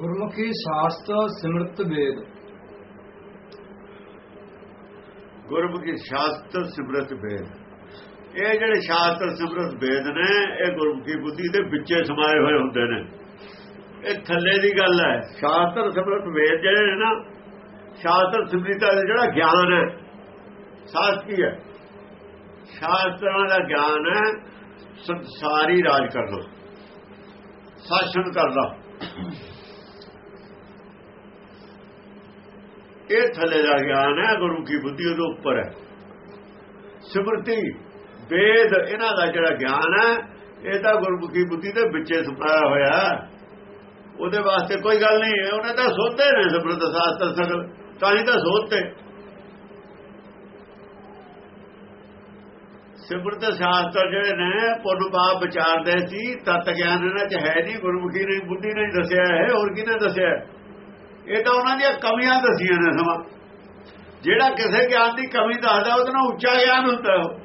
ਗੁਰਮੁਖੀ ਸ਼ਾਸਤਰ ਸਿਮਰਤ ਵੇਦ। ਗੁਰਮੁਖੀ ਸ਼ਾਸਤਰ ਸਿਮਰਤ ਵੇਦ। ਇਹ ਜਿਹੜੇ ਸ਼ਾਸਤਰ ਸਿਮਰਤ ਵੇਦ ਨੇ, ਇਹ ਗੁਰਮੁਖੀ ਬੁੱਧੀ ਦੇ ਵਿੱਚੇ ਸਮਾਏ ਹੋਏ ਹੁੰਦੇ ਨੇ। ਇਹ ਥੱਲੇ ਦੀ ਗੱਲ ਹੈ। ਸ਼ਾਸਤਰ ਸਿਮਰਤ ਵੇਦ ਜਿਹੜੇ ਨੇ ਨਾ, ਸ਼ਾਸਤਰ ਸਿਮਰਤਾ ਦਾ ਜਿਹੜਾ ਗਿਆਨ ਹੈ ਸਾਸਤ ਹੈ? ਸ਼ਾਸਤਰਾਂ ਦਾ ਗਿਆਨ ਹੈ, ਸੰਸਾਰੀ ਰਾਜ ਕਰਨਾ ਸ਼ਾਸਨ ਕਰਦਾ ਇਹ ਥੱਲੇ ਦਾ ਗਿਆਨ ਹੈ, ਗੁਰੂ ਕੀ ਬੁੱਧੀ ਉਹਦੇ ਉੱਪਰ ਹੈ। ਸਿਮਰਤੀ, ਵੇਦ, ਇਹਨਾਂ ਦਾ ਜਿਹੜਾ ਗਿਆਨ ਹੈ, ਇਹ ਤਾਂ ਗੁਰਮੁਖੀ ਬੁੱਧੀ ਦੇ ਵਿੱਚੇ ਸੁਪਾਇਆ ਹੋਇਆ ਉਹਦੇ ਵਾਸਤੇ ਕੋਈ ਗੱਲ ਨਹੀਂ ਹੈ ਉਹਨੇ ਤਾਂ ਸੋਤੇ ਨੇ ਸਿਮਰਤ ਸ਼ਾਸਤਰ ਸਗਲ, ਤਾਂ ਹੀ ਤਾਂ ਸੋਧਤੇ। ਸਿਮਰਤ ਸ਼ਾਸਤਰ ਜਿਹੜੇ ਨੇ, ਪੁੰਨ ਪਾਪ ਵਿਚਾਰਦੇ ਸੀ, ਤਤ ਗਿਆਨ ਇਹਨਾਂ ਚ ਹੈ ਨਹੀਂ ਗੁਰਮੁਖੀ ਨੇ ਬੁੱਧੀ ਨੇ ਦੱਸਿਆ ਹੈ, ਹੋਰ ਕਿਹਨੇ ਦੱਸਿਆ ਇਹ ਤਾਂ ਉਹਨਾਂ ਦੀਆਂ ਕਮੀਆਂ ਦਸੀਆਂ ਨੇ ਸਮਾਂ। ਜਿਹੜਾ ਕਿਸੇ ਗਿਆਨ ਦੀ ਕਮੀ ਦੱਸਦਾ, ਉਹਦੇ ਨਾਲ ਉੱਚਾ ਗਿਆਨ ਹੁੰਦਾ ਉਹ।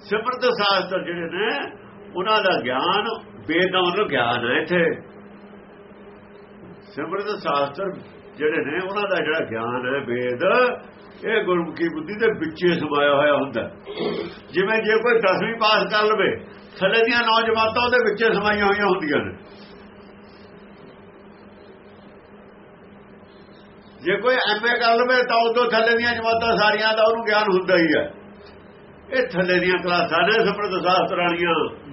ਸਿਮਰਤ ਸ਼ਾਸਤਰ ਜਿਹੜੇ ਨੇ, ਉਹਨਾਂ ਦਾ ਗਿਆਨ ਵੇਦ ਦਾ ਗਿਆਨ ਹੈ ਇੱਥੇ। ਸਿਮਰਤ ਸ਼ਾਸਤਰ ਜਿਹੜੇ ਨੇ, ਉਹਨਾਂ ਦਾ ਜਿਹੜਾ ਗਿਆਨ ਹੈ ਵੇਦ, ਇਹ ਗੁਰਮੁਖੀ ਬੁੱਧੀ ਦੇ ਵਿੱਚੇ ਸਮਾਇਆ ਹੋਇਆ ਹੁੰਦਾ। ਜਿਵੇਂ ਜੇ ਕੋਈ 10ਵੀਂ ਪਾਸ ਕਰ ਲਵੇ, ਥੱਲੇ ਦੀਆਂ ਨੌ ਜਮਾਤਾਂ ਉਹਦੇ ਵਿੱਚੇ ਸਮਾਈਆਂ ਹੋਈਆਂ ਹੁੰਦੀਆਂ ਨੇ। ਜੇ ਕੋਈ ਐਮਏ ਕਰ ਲਵੇ ਤਾਂ ਉਦੋਂ ਥੱਲੇ ਦੀਆਂ ਜਮਾਤਾਂ ਸਾਰੀਆਂ ਦਾ ਉਹਨੂੰ ਗਿਆਨ ਹੁੰਦਾ ਹੀ ਹੈ ਇਹ ਥੱਲੇ ਦੀਆਂ ਕਲਾਸਾਂ ਨੇ ਸਮਰਤ ਸ਼ਾਸਤਰ ਵਾਲੀਆਂ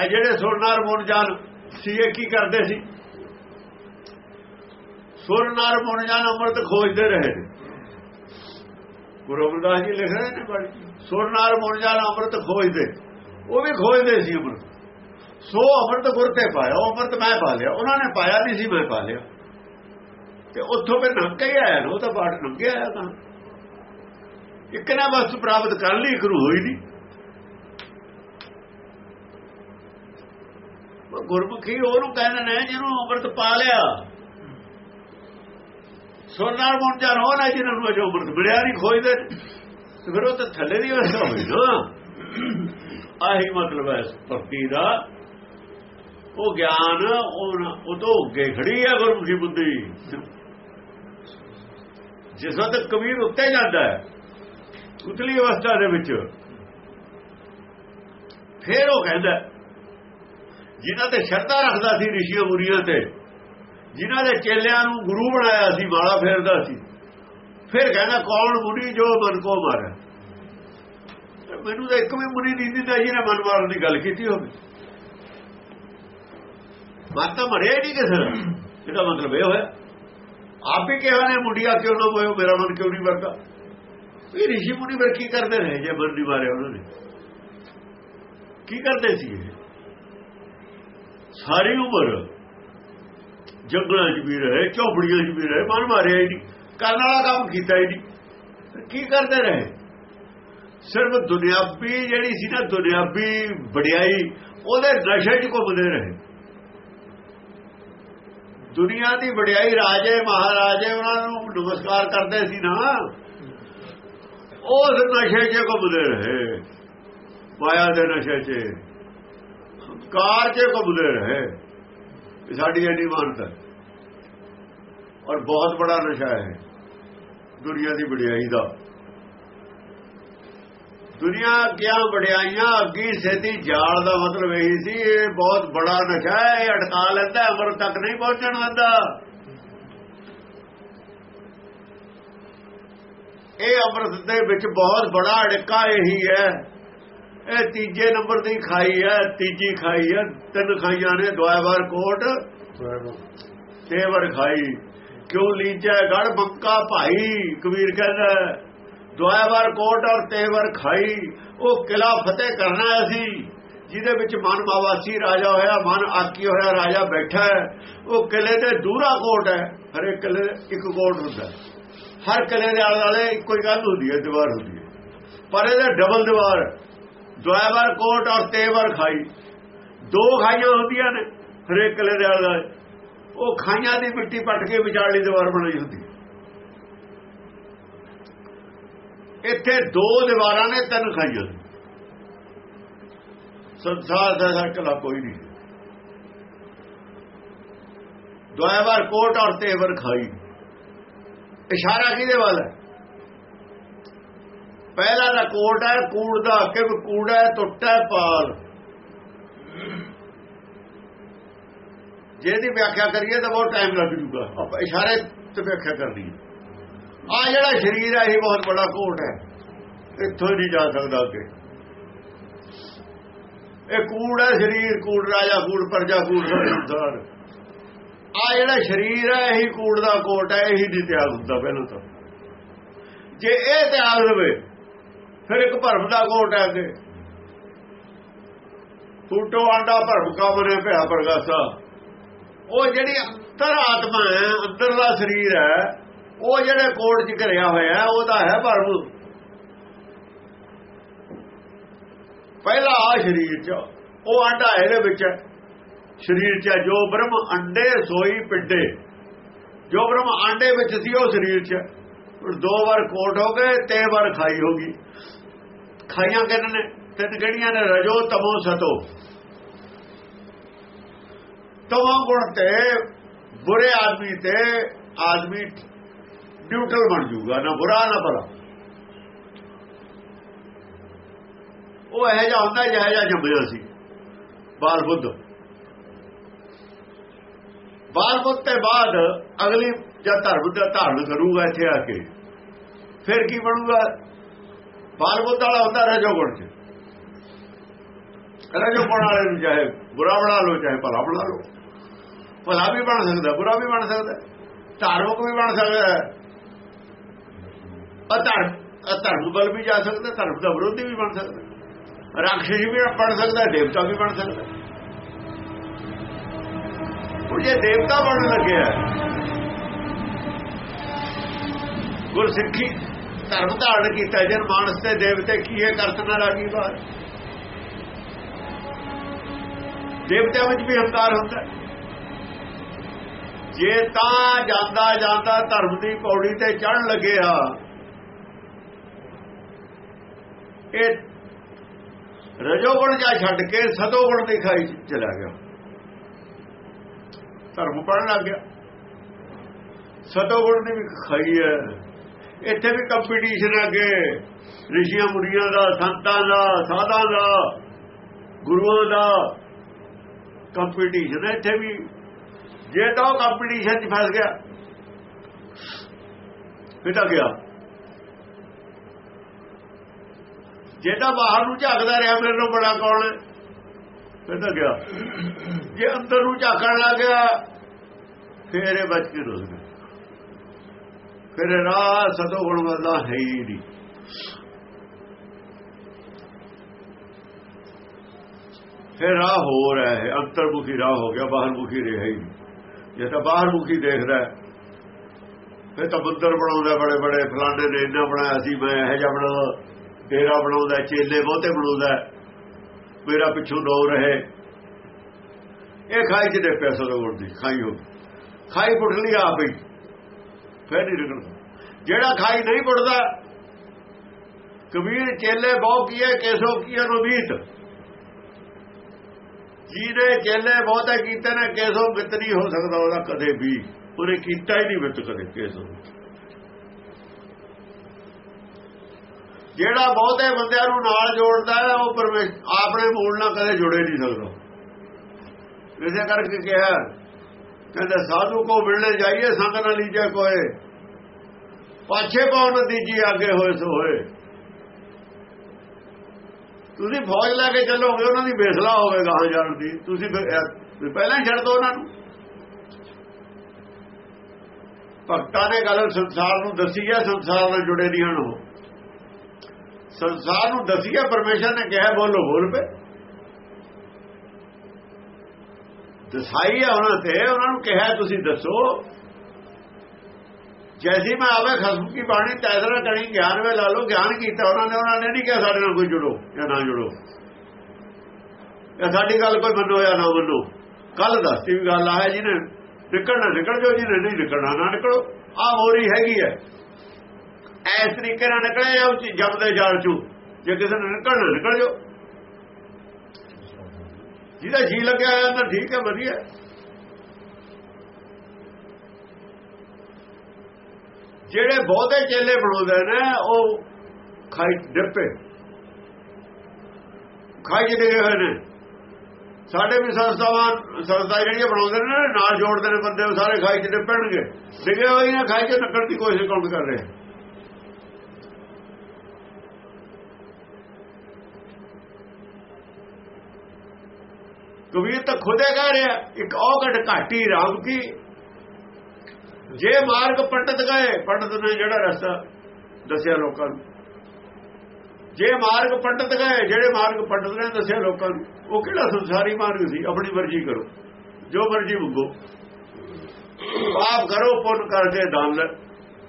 ਆ ਜਿਹੜੇ ਸੁਰਨਾਰ ਮੁੰਨ ਜਾਨ ਸੀਏ ਕੀ ਕਰਦੇ ਸੀ? ਸੁਰਨਾਰ ਮੁੰਨ ਜਾਨ ਅੰਮ੍ਰਿਤ ਖੋਜਦੇ ਰਹੇ ਨੇ। ਗੁਰੂ ਅਮਰਦਾਸ ਜੀ ਲਿਖ ਰਹੇ ਨੇ ਬੜੀ ਸੁਰਨਾਰ ਮੁੰਨ ਜਾਨ ਅੰਮ੍ਰਿਤ ਖੋਜਦੇ। ਉਹ ਵੀ ਖੋਜਦੇ ਸੀ ਅੰਮ੍ਰਿਤ। ਸੋ ਅੰਮ੍ਰਿਤ ਗੁਰ ਤੇ ਪਾਇਆ, ਉਹ ਅੰਮ੍ਰਿਤ ਮੈਂ ਪਾ ਲਿਆ। ਉਹਨਾਂ ਨੇ ਪਾਇਆ ਨਹੀਂ ਸੀ, ਮੈਂ ਪਾ ਲਿਆ। ਤੇ ਉੱਥੋਂ ਫਿਰ ਨੰਗ ਹੀ ਆਇਆ ਉਹ ਤਾਂ ਬਾਟ ਨੰਗੇ ਆਇਆ ਤਾਂ। ਇੱਕ ਨਾ ਵਸਤ ਪ੍ਰਾਪਤ ਕਰ ਲਈ ਕਰੂ ਹੋਈ ਨਹੀਂ ਗੁਰਮੁਖੀ ਉਹਨੂੰ ਕਹਿੰਦੇ ਨੇ, ਜਿਹਨੂੰ ਅੰਮ੍ਰਿਤ ਪਾ ਲਿਆ। ਸੋਨਾਰ ਮੁੰਨ ਜਾ ਰੋ ਜਿਹਨਾਂ ਨੂੰ ਅਜੋ ਅੰਮ੍ਰਿਤ ਮਿਲਿਆ ਨਹੀਂ ਖੋਜਦੇ ਤੇ ਫਿਰ ਉਹ ਤਾਂ ਥੱਲੇ ਦੀ ਅਵਸਥਾ ਹੋਈ ਨਾ। ਆਹੀ ਮਤਲਬ ਹੈ ਭਗਤੀ ਦਾ। ਉਹ ਗਿਆਨ, ਉਹ ਤੋਂ ਅੱਗੇ ਖੜੀ ਹੈ ਗੁਰਮੁਖੀ ਬੁੱਧੀ। ਜਿਸ ਵਕਤ ਕਬੀਰ ਉੱਤੇ ਜਾਂਦਾ ਹੈ ਉਤਲੀ ਅਵਸਥਾ ਦੇ ਵਿੱਚ। ਫਿਰ ਉਹ ਕਹਿੰਦਾ ਜਿਨ੍ਹਾਂ ਤੇ ਸ਼ਰਧਾ ਰੱਖਦਾ ਸੀ ਰਿਸ਼ੀਆਂ ਮੁਰੀਆਂ ਤੇ, ਜਿਨ੍ਹਾਂ ਦੇ ਚੇਲਿਆਂ ਨੂੰ ਗੁਰੂ ਬਣਾਇਆ ਸੀ ਮਾਲਾ ਫੇਰਦਾ ਸੀ। ਫਿਰ ਕਹਿੰਦਾ, ਕੌਣ ਮੁਨੀ ਜੋ ਮਨ ਕੋ ਮਾਰੇ? ਮੈਨੂੰ ਤਾਂ ਇੱਕ ਵੀ ਮੁਨੀ ਨਹੀਂ ਦਿੰਦਾ ਜਿਹਨੇ ਮਨ ਮਾਰਨ ਦੀ ਗੱਲ ਕੀਤੀ ਹੋਵੇ। ਮਨ ਤਾਂ ਮਰਿਆ ਨਹੀਂ ਕਿਸੇ ਦਾ ਇਹਦਾ ਮਤਲਬ ਇਹ ਹੋਇਆ ਆਪ ਹੀ ਕਿਹਾ ਨੇ, ਮੁੰਡਿਆ ਕਿਉਂ ਨਾ ਹੋਇਓ ਮੇਰਾ ਮਨ ਕਿਉਂ ਨਹੀਂ ਵਰਦਾ ਇਹ ਰਿਸ਼ੀ ਮੁਨੀ ਫਿਰ ਕੀ ਕਰਦੇ ਰਹੇ ਜੇ ਮਨ ਨਹੀਂ ਮਾਰਿਆ ਉਹਨਾਂ ਨੇ? ਕੀ ਕਰਦੇ ਸੀ ਇਹ? ਸਾਰੀ ਉਮਰ ਜੰਗਲਾਂ 'ਚ ਵੀ ਰਹੇ, ਝੋਪੜੀਆਂ 'ਚ ਵੀ ਰਹੇ, ਮਨ ਮਾਰਿਆ ਹੀ ਨਹੀਂ, ਕਰਨ ਵਾਲਾ ਕੰਮ ਕੀਤਾ ਹੀ ਨਹੀਂ। ਕੀ ਕਰਦੇ ਰਹੇ? ਸਿਰਫ ਦੁਨਿਆਵੀ ਜਿਹੜੀ ਸੀ ਨਾ, ਦੁਨਿਆਵੀ ਵਡਿਆਈ, ਉਹਦੇ ਨਸ਼ੇ 'ਚ ਘੁੰਮਦੇ ਰਹੇ। ਦੁਨੀਆ ਦੀ ਵਡਿਆਈ ਰਾਜੇ, ਮਹਾਰਾਜੇ, ਉਹਨਾਂ ਨੂੰ ਨਮਸਕਾਰ ਕਰਦੇ ਸੀ ਨਾ। ਉਸ ਨਸ਼ੇ 'ਚ ਘੁੰਮਦੇ ਰਹੇ। ਮਾਇਆ ਦੇ ਨਸ਼ੇ 'ਚ ਕਾਰ 'ਚ ਘੁੰਮਦੇ ਰਹੇ। ਸਾਡੀ ਐਡੀ ਮਾਨਤਾ ਔਰ ਬਹੁਤ ਬੜਾ ਨਸ਼ਾ ਹੈ। ਦੁਨੀਆ ਦੀ ਵਡਿਆਈ ਦਾ। ਦੁਨੀਆ ਕਿਆ ਵਡਿਆਈਆਂ ਅੱਗੀ ਸੇਤੀ ਜਾਲ ਦਾ ਮਤਲਬ ਇਹੀ ਸੀ ਇਹ ਬਹੁਤ ਬੜਾ ਨਸ਼ਾ ਹੈ ਇਹ ਅਟਕਾ ਲੈਂਦਾ ਅਮਰ ਤੱਕ ਨਹੀਂ ਪਹੁੰਚਣ ਦਿੰਦਾ। ਇਹ ਅੰਮ੍ਰਿਤ ਦੇ ਵਿੱਚ ਬਹੁਤ ਬੜਾ ਅੜਕਾ ਇਹੀ ਹੈ। ਇਹ ਤੀਜੇ ਨੰਬਰ ਦੀ ਖਾਈ ਹੈ ਤੀਜੀ ਖਾਈ ਹੈ ਤਿੰਨ ਖਾਈਆਂ ਨੇ ਦੁਆਵਾਰ ਕੋਟ ਤੇਵਰ ਖਾਈ। ਕਿਉਂ ਲੀਜੈ ਗੜ ਬੰਕਾ ਭਾਈ ਕਬੀਰ ਕਹਿੰਦਾ ਦੁਆਵਾਰ ਕੋਟ ਔਰ ਤੇਵਰ ਖਾਈ, ਉਹ ਕਿਲਾ ਫਤਿਹ ਕਰਨਾ ਅਸੀਂ। ਜਿਹਦੇ ਵਿੱਚ ਮਨ ਮਾਵਾਸੀ ਰਾਜਾ ਹੋਇਆ, ਮਨ ਆਕੀ ਹੋਇਆ, ਰਾਜਾ ਬੈਠਾ ਹੈ। ਉਹ ਕਿਲੇ ਦੇ ਦੂਰਾ ਕੋਟ ਹੈ। ਹਰੇ ਕਿਲੇ ਇੱਕ ਕੋਟ ਹੁੰਦਾ ਹਰ ਕਿਲੇ ਦੇ ਆਲੇ ਵਾਲੇ ਇੱਕੋ ਹੀ ਗੱਲ ਹੁੰਦੀ ਹੈ, ਦੀਵਾਰ ਹੁੰਦੀ ਹੈ। ਪਰ ਇਹਦੇ ਡਬਲ ਦੀਵਾਰ ਦੁਆਵਾਰ ਕੋਟ ਔਰ ਤੇਵਰ ਖਾਈ। ਦੋ ਖਾਈਆਂ ਹੁੰਦੀਆਂ ਨੇ ਹਰੇਕ ਕਿਲੇ ਦੇ ਆਲੇ ਉਹ ਖਾਈਆਂ ਦੀ ਮਿੱਟੀ ਪੱਟ ਕੇ ਵਿਚਾਲੀ ਦੀਵਾਰ ਬਣਾਈ ਹੁੰਦੀ ਇੱਥੇ ਦੋ ਦੀਵਾਰਾਂ ਨੇ, ਤਿੰਨ ਖਾਈਆਂ ਸੰਸਾਰ ਦਾ ਇਕੱਲਾ ਕੋਈ ਨਹੀਂ। ਦੁਆਇਵਾਰ ਕੋਟ ਔਰ ਤੇਵਰ ਖਾਈ। ਇਸ਼ਾਰਾ ਕਿਹਦੇ ਵੱਲ ਹੈ? ਪਹਿਲਾ ਦਾ ਕੋਟ ਹੈ, ਕੂੜ ਦਾ ਕਿ ਕੂੜਾ ਹੈ, ਟੁੱਟਾ ਹੈ, ਪਾਲ। ਜੇ ਦੀ ਵਿਆਖਿਆ ਕਰੀਏ ਤਾਂ ਬਹੁਤ ਟਾਈਮ ਲੱਗ ਜੂਗਾ। ਆਪਾਂ ਇਸ਼ਾਰੇ ਤੇ ਵਿਆਖਿਆ ਕਰਨੀ ਹੈ। ਆ ਜਿਹੜਾ ਸਰੀਰ ਹੈ ਇਹ ਬਹੁਤ ਬੜਾ ਕੋਟ ਹੈ। ਇੱਥੋਂ ਨਹੀਂ ਜਾ ਸਕਦਾ ਅੱਗੇ। ਇਹ ਕੂੜ ਹੈ, ਸਰੀਰ ਕੂੜ, ਰਾਜਾ ਕੂੜ, ਪਰਜਾ ਕੂੜ ਸੰਸਾਰ ਆ ਜਿਹੜਾ ਸਰੀਰ ਹੈ, ਇਹੀ ਕੂੜ ਦਾ ਕੋਟ ਹੈ, ਇਹੀ ਨਹੀਂ ਤਿਆਗ ਹੁੰਦਾ ਪਹਿਲਾਂ ਤਾਂ। ਜੇ ਇਹ ਤਿਆਗ ਲਵੇ, ਫਿਰ ਇੱਕ ਭਰਮ ਦਾ ਕੋਟ ਹੈ ਅੱਗੇ। ਟੂਟੋ ਆਂਡਾ ਭਰਮ ਕਮਰੇ ਬਰੇ ਭਿਆ ਪ੍ਰਗਾਸਾ। ਉਹ ਜਿਹੜੀ ਅੰਤਰ ਆਤਮਾ ਹੈ, ਅੰਦਰਲਾ ਸਰੀਰ ਹੈ ਉਹ ਜਿਹੜੇ ਕੋਟ 'ਚ ਘਰਿਆ ਹੋਇਆ ਉਹਦਾ ਹੈ ਭਰਮ। ਪਹਿਲਾ ਆ ਸਰੀਰ 'ਚ, ਉਹ ਆਂਡਾ ਇਹਦੇ ਵਿੱਚ ਹੈ। ਸਰੀਰ 'ਚ ਜੋ ਬ੍ਰਹਮ ਅੰਡੇ ਸੋਈ ਪਿੰਡੇ। ਜੋ ਬ੍ਰਹਮ ਆਂਡੇ ਵਿੱਚ ਸੀ, ਉਹ ਸਰੀਰ 'ਚ ਦੋ ਵਾਰ ਕੋਟ ਹੋ ਗਏ ਤੇ ਵਾਰ ਖਾਈ ਹੋ ਗਈ। ਖਾਈਆਂ ਕਿੰਨੇ ਨੇ? ਤਿੰਨ ਕਿਹੜੀਆਂ ਨੇ? ਰਜੋ, ਤਮੋ, ਸਤੋ। ਤਮੋ ਗੁਣ ਤੇ, ਬੁਰੇ ਆਦਮੀ ਤੇ, ਆਦਮੀ ਨਿਊਟਰਲ ਬਣ ਜੂਗਾ, ਨਾ ਬੁਰਾ, ਨਾ ਭਲਾ। ਉਹ ਇਹ ਜਿਹਾ ਹੁੰਦਾ ਜਿਹੜਾ ਜਿਹਾ ਜੰਮਿਆ ਸੀ ਬਾਲ ਬੁੱਧ। ਬਾਲ ਬੁੱਧ ਤੇ ਬਾਅਦ ਅਗਲੀ ਜਦ ਧਰਮ ਦਾ ਧਾਰਨ ਕਰੂਗਾ ਇੱਥੇ ਆ ਕੇ, ਫਿਰ ਕੀ ਬਣੂਗਾ? ਬਾਲ ਬੁੱਧ ਵਾਲਾ ਹੁੰਦਾ ਰਜੋ ਗੁਣ ਚ। ਰਜੋ ਗੁਣ ਵਾਲੇ ਨੂੰ ਚਾਹੇ ਬੁਰਾ ਬਣਾ ਲਓ, ਚਾਹੇ ਭਲਾ ਬਣਾ ਲਓ। ਭਲਾ ਵੀ ਬਣ ਸਕਦਾ, ਬੁਰਾ ਵੀ ਬਣ ਸਕਦਾ। ਧਾਰਮਿਕ ਵੀ ਬਣ ਸਕਦਾ। ਅਧਰਮ ਅਧਰਮ ਬਲ ਵੀ ਜਾ ਸਕਦਾ, ਧਰਮ ਦਾ ਵਿਰੋਧੀ ਵੀ ਬਣ ਸਕਦਾ। ਰਾਖਸ਼ੀ ਵੀ ਬਣ ਸਕਦਾ, ਦੇਵਤਾ ਵੀ ਬਣ ਸਕਦਾ। ਉਹ ਜੇ ਦੇਵਤਾ ਬਣਨ ਲੱਗਿਆ ਗੁਰਸਿੱਖੀ ਧਰਮ ਧਾਰਨ ਕੀਤਾ ਜਨ ਮਾਨਸ ਤੇ ਦੇਵਤੇ ਕੀ ਕਰਤ ਨਾ ਲਾਗੀ ਬਾਤ? ਦੇਵਤਿਆਂ ਵਿੱਚ ਵੀ ਹੰਕਾਰ ਹੁੰਦਾ। ਜੇ ਤਾਂ ਜਾਂਦਾ ਜਾਂਦਾ ਧਰਮ ਦੀ ਪੌੜੀ ਤੇ ਚੜਨ ਲੱਗਿਆ ਇਹ ਰਜੋਗੁਣ ਜਾਂ ਛੱਡ ਕੇ ਸਤੋਗੁਣ ਦੀ ਖਾਈ ਚਲਾ ਗਿਆ। ਧਰਮ ਪੜਨ ਲੱਗ ਗਿਆ। ਸਤੋਗੁਣ ਦੀ ਵੀ ਖਾਈ ਹੈ। ਇੱਥੇ ਵੀ ਕੰਪੀਟੀਸ਼ਨ ਅੱਗੇ। ਰਿਸ਼ੀਆਂ ਮੁਨੀਆਂ ਦਾ, ਸੰਤਾਂ ਦਾ, ਸਾਧਾਂ ਦਾ, ਗੁਰੂਆਂ ਦਾ ਕੰਪੀਟੀਸ਼ਨ ਹੈ। ਇੱਥੇ ਵੀ ਜੇ ਤਾਂ ਕੰਪੀਟੀਸ਼ਨ 'ਚ ਫਸ ਗਿਆ, ਫਿਰ ਗਿਆ। ਜੇ ਤਾਂ ਬਾਹਰ ਨੂੰ ਝਾਕਦਾ ਰਿਹਾ, ਮੇਰੇ ਨੂੰ ਬੜਾ ਕੌਣ ਹੈ? ਫਿਰ ਤਾਂ ਗਿਆ। ਜੇ ਅੰਦਰ ਨੂੰ ਝਾਕਣ ਲੱਗ ਗਿਆ, ਫਿਰ ਇਹ ਬਚ ਕੇ ਰੁੱਸ ਗਿਆ। ਫਿਰ ਰਾਹ ਸਤੋ ਗੁਣ ਵਾਲਾ ਹੈ ਹੀ ਨਹੀਂ। ਫਿਰ ਰਾਹ ਹੋ ਰਿਹਾ ਹੈ ਅੰਤਰਮੁਖੀ ਰਾਹ ਹੋ ਗਿਆ, ਬਾਹਰਮੁਖੀ ਰਿਹਾ ਹੀ ਜੇ ਤਾਂ ਬਾਹਰਮੁਖੀ ਦੇਖਦਾ ਫਿਰ ਤਾਂ ਮੰਦਰ ਬਣਾਉਂਦਾ ਬੜੇ ਬੜੇ ਫਲਾਣੇ ਨੇ ਇੰਨਾ ਬਣਾਇਆ ਸੀ, ਮੈਂ ਇਹ ਜਿਹਾ ਬਣਾ ਡੇਰਾ ਬਣਾਉਂਦਾ ਚੇਲੇ ਬਹੁਤੇ ਬਣਾਉਂਦਾ ਮੇਰਾ ਪਿੱਛੋਂ ਦੋ ਰਹੇ। ਇਹ ਖਾਈ ਚ ਪੈਸਾ ਲੋੜ ਦੀ ਖਾਈ ਹੋ ਖਾਈ ਪੁੱਟ ਲਈ ਆਪ ਹੀ। ਫਿਰ ਨਹੀਂ ਨਿਕਲਦਾ ਜਿਹੜਾ ਖਾਈ ਨਹੀਂ ਪੁੱਟਦਾ ਕਬੀਰ ਚੇਲੇ ਬਹੁ ਕੀਏ, ਕੇਸੋ ਕੀਏ ਨਵੀਤ ਜਿਹਨੇ ਚੇਲੇ ਬਹੁਤੇ ਕੀਤੇ ਨੇ, ਕੇਸੋ ਮਿੱਤ ਨਹੀਂ ਹੋ ਸਕਦਾ, ਉਹਦਾ ਕਦੇ ਵੀ। ਉਹਨੇ ਕੀਤਾ ਹੀ ਨਹੀਂ ਮਿੱਤ ਕਦੇ, ਕੇਸੋ ਜਿਹੜਾ ਬਹੁਤੇ ਬੰਦਿਆਂ ਨੂੰ ਨਾਲ ਜੋੜਦਾ ਹੈ, ਉਹ ਪਰਮੇਸ਼ਰ ਆਪਣੇ ਮੂਲ ਨਾਲ ਕਦੇ ਜੁੜੇ ਨਹੀਂ ਸਕਦਾ। ਇਸੇ ਕਰਕੇ ਕਿਹਾ, ਕਹਿੰਦਾ, ਸਾਧੂ ਕੋ ਮਿਲਣੇ ਜਾਈਏ, ਸੰਗ ਨਾਲ ਲੀਜੇ ਕੋਏ। ਪਾਛੇ ਪਾਉ ਨਤੀਜੀ ਅੱਗੇ ਹੋਏ ਸੋ ਹੋਏ। ਤੁਸੀਂ ਫੌਜ ਲੈ ਕੇ ਚੱਲੋਗੇ, ਉਹਨਾਂ ਦੀ ਬੇਸਲਾ ਹੋਵੇਗਾ ਗਾਂ ਜਾਣ ਦੀ। ਤੁਸੀਂ ਫਿਰ ਪਹਿਲਾਂ ਹੀ ਛੱਡ ਦੋ ਉਹਨਾਂ ਨੂੰ। ਭਗਤਾਂ ਨੇ ਗੱਲ ਸੰਸਾਰ ਨੂੰ ਦੱਸੀ ਹੈ, ਸੰਸਾਰ ਨਾਲ ਜੁੜੇ ਨਹੀਂ ਹਨ ਉਹ ਸੰਸਾਰ ਨੂੰ ਦੱਸਿਆ, ਪਰਮੇਸ਼ਰ ਨੇ ਕਿਹਾ, ਬੋਲੋ, ਬੋਲ ਪਏ। ਦਸਾਈ ਹੈ ਉਹਨਾਂ ਤੇ, ਉਹਨਾਂ ਨੂੰ ਕਿਹਾ, ਤੁਸੀਂ ਦੱਸੋ। ਜੈਸੀ ਮੈਂ ਆਵੇ ਖਸਮ ਕੀ ਬਾਣੀ ਤੈਸਰਾ ਕਣੀ, ਗਿਆਨ ਵੇ ਲਾ ਲਓ, ਗਿਆਨ ਕੀਤਾ ਉਹਨਾਂ ਨੇ ਉਹਨਾਂ ਨੇ ਨਹੀਂ ਕਿਹਾ ਸਾਡੇ ਨਾਲ ਕੋਈ ਜੁੜੋ ਜਾਂ ਨਾ ਜੁੜੋ। ਇਹ ਸਾਡੀ ਗੱਲ ਕੋਈ ਮੰਨੋ ਜਾਂ ਨਾ ਮੰਨੋ। ਕੱਲ ਦੱਸਤੀ ਵੀ ਗੱਲ ਆ ਹੈ ਜਿਹਨੇ, ਨਿਕਲਣਾ ਨਿਕਲ ਜਾਓ, ਜਿਹਨੇ ਨਹੀਂ ਨਿਕਲਣਾ, ਨਾ ਨਿਕਲੋ। ਆ ਹੋਰੀ ਹੈਗੀ ਹੈ। ਐਸ ਤਰੀਕੇ ਨਾਲ ਨਿਕਲੇ ਜਾਓ ਜਮ ਦੇ ਜਾਲ ਚੋਂ। ਜੇ ਕਿਸੇ ਨੇ ਨਿਕਲਣਾ, ਨਿਕਲ ਜਾਓ। ਜਿਹਦਾ ਜੀ ਲੱਗਿਆ ਹੋਇਆ ਤਾਂ ਠੀਕ ਹੈ, ਵਧੀਆ। ਜਿਹੜੇ ਬਹੁਤੇ ਚੇਲੇ ਬਣਾਉਂਦੇ ਨੇ, ਉਹ ਖਾਈ ਡੱਪੇ। ਖਾਈ ਚ ਡਿੱਗੇ ਹੋਏ ਨੇ। ਸਾਡੇ ਵੀ ਸੰਸਥਾਵਾਂ ਸੰਸਥਾ ਜਿਹੜੀਆਂ ਬਣਾਉਂਦੇ ਨੇ, ਨਾਲ ਜੋੜਦੇ ਨੇ ਬੰਦੇ, ਉਹ ਸਾਰੇ ਖਾਈ ਚ ਡਿੱਪਣਗੇ। ਡਿੱਗੇ ਹੋਏ ਨੇ, ਖਾਈ ਚ ਨੱਕਣ ਦੀ ਕੋਸ਼ਿਸ਼ ਕੌਣ ਕਰ ਰਹੇ? ਕਬੀਰ ਤਾਂ ਖੁਦ ਇਹ ਕਹਿ ਰਿਹਾ। ਇੱਕ ਔਗਟ ਘਾਟੀ ਰਾਮ ਕੀ? ਜੇ ਮਾਰਗ ਪੰਡਤ ਗਏ, ਪੰਡਤ ਨੇ ਜਿਹੜਾ ਰਸਤਾ ਦੱਸਿਆ ਲੋਕਾਂ ਨੂੰ। ਜੇ ਮਾਰਗ ਪੰਡਤ ਗਏ, ਜਿਹੜੇ ਮਾਰਗ ਪੰਡਤ ਨੇ ਦੱਸਿਆ ਲੋਕਾਂ ਨੂੰ, ਉਹ ਕਿਹੜਾ ਸੰਸਾਰੀ ਮਾਰਗ ਸੀ? ਆਪਣੀ ਮਰਜ਼ੀ ਕਰੋ। ਜੋ ਮਰਜ਼ੀ ਮੰਗੋ। ਪਾਪ ਕਰੋ, ਪੁੰਨ ਕਰਕੇ ਦਾਨ ਲੈ।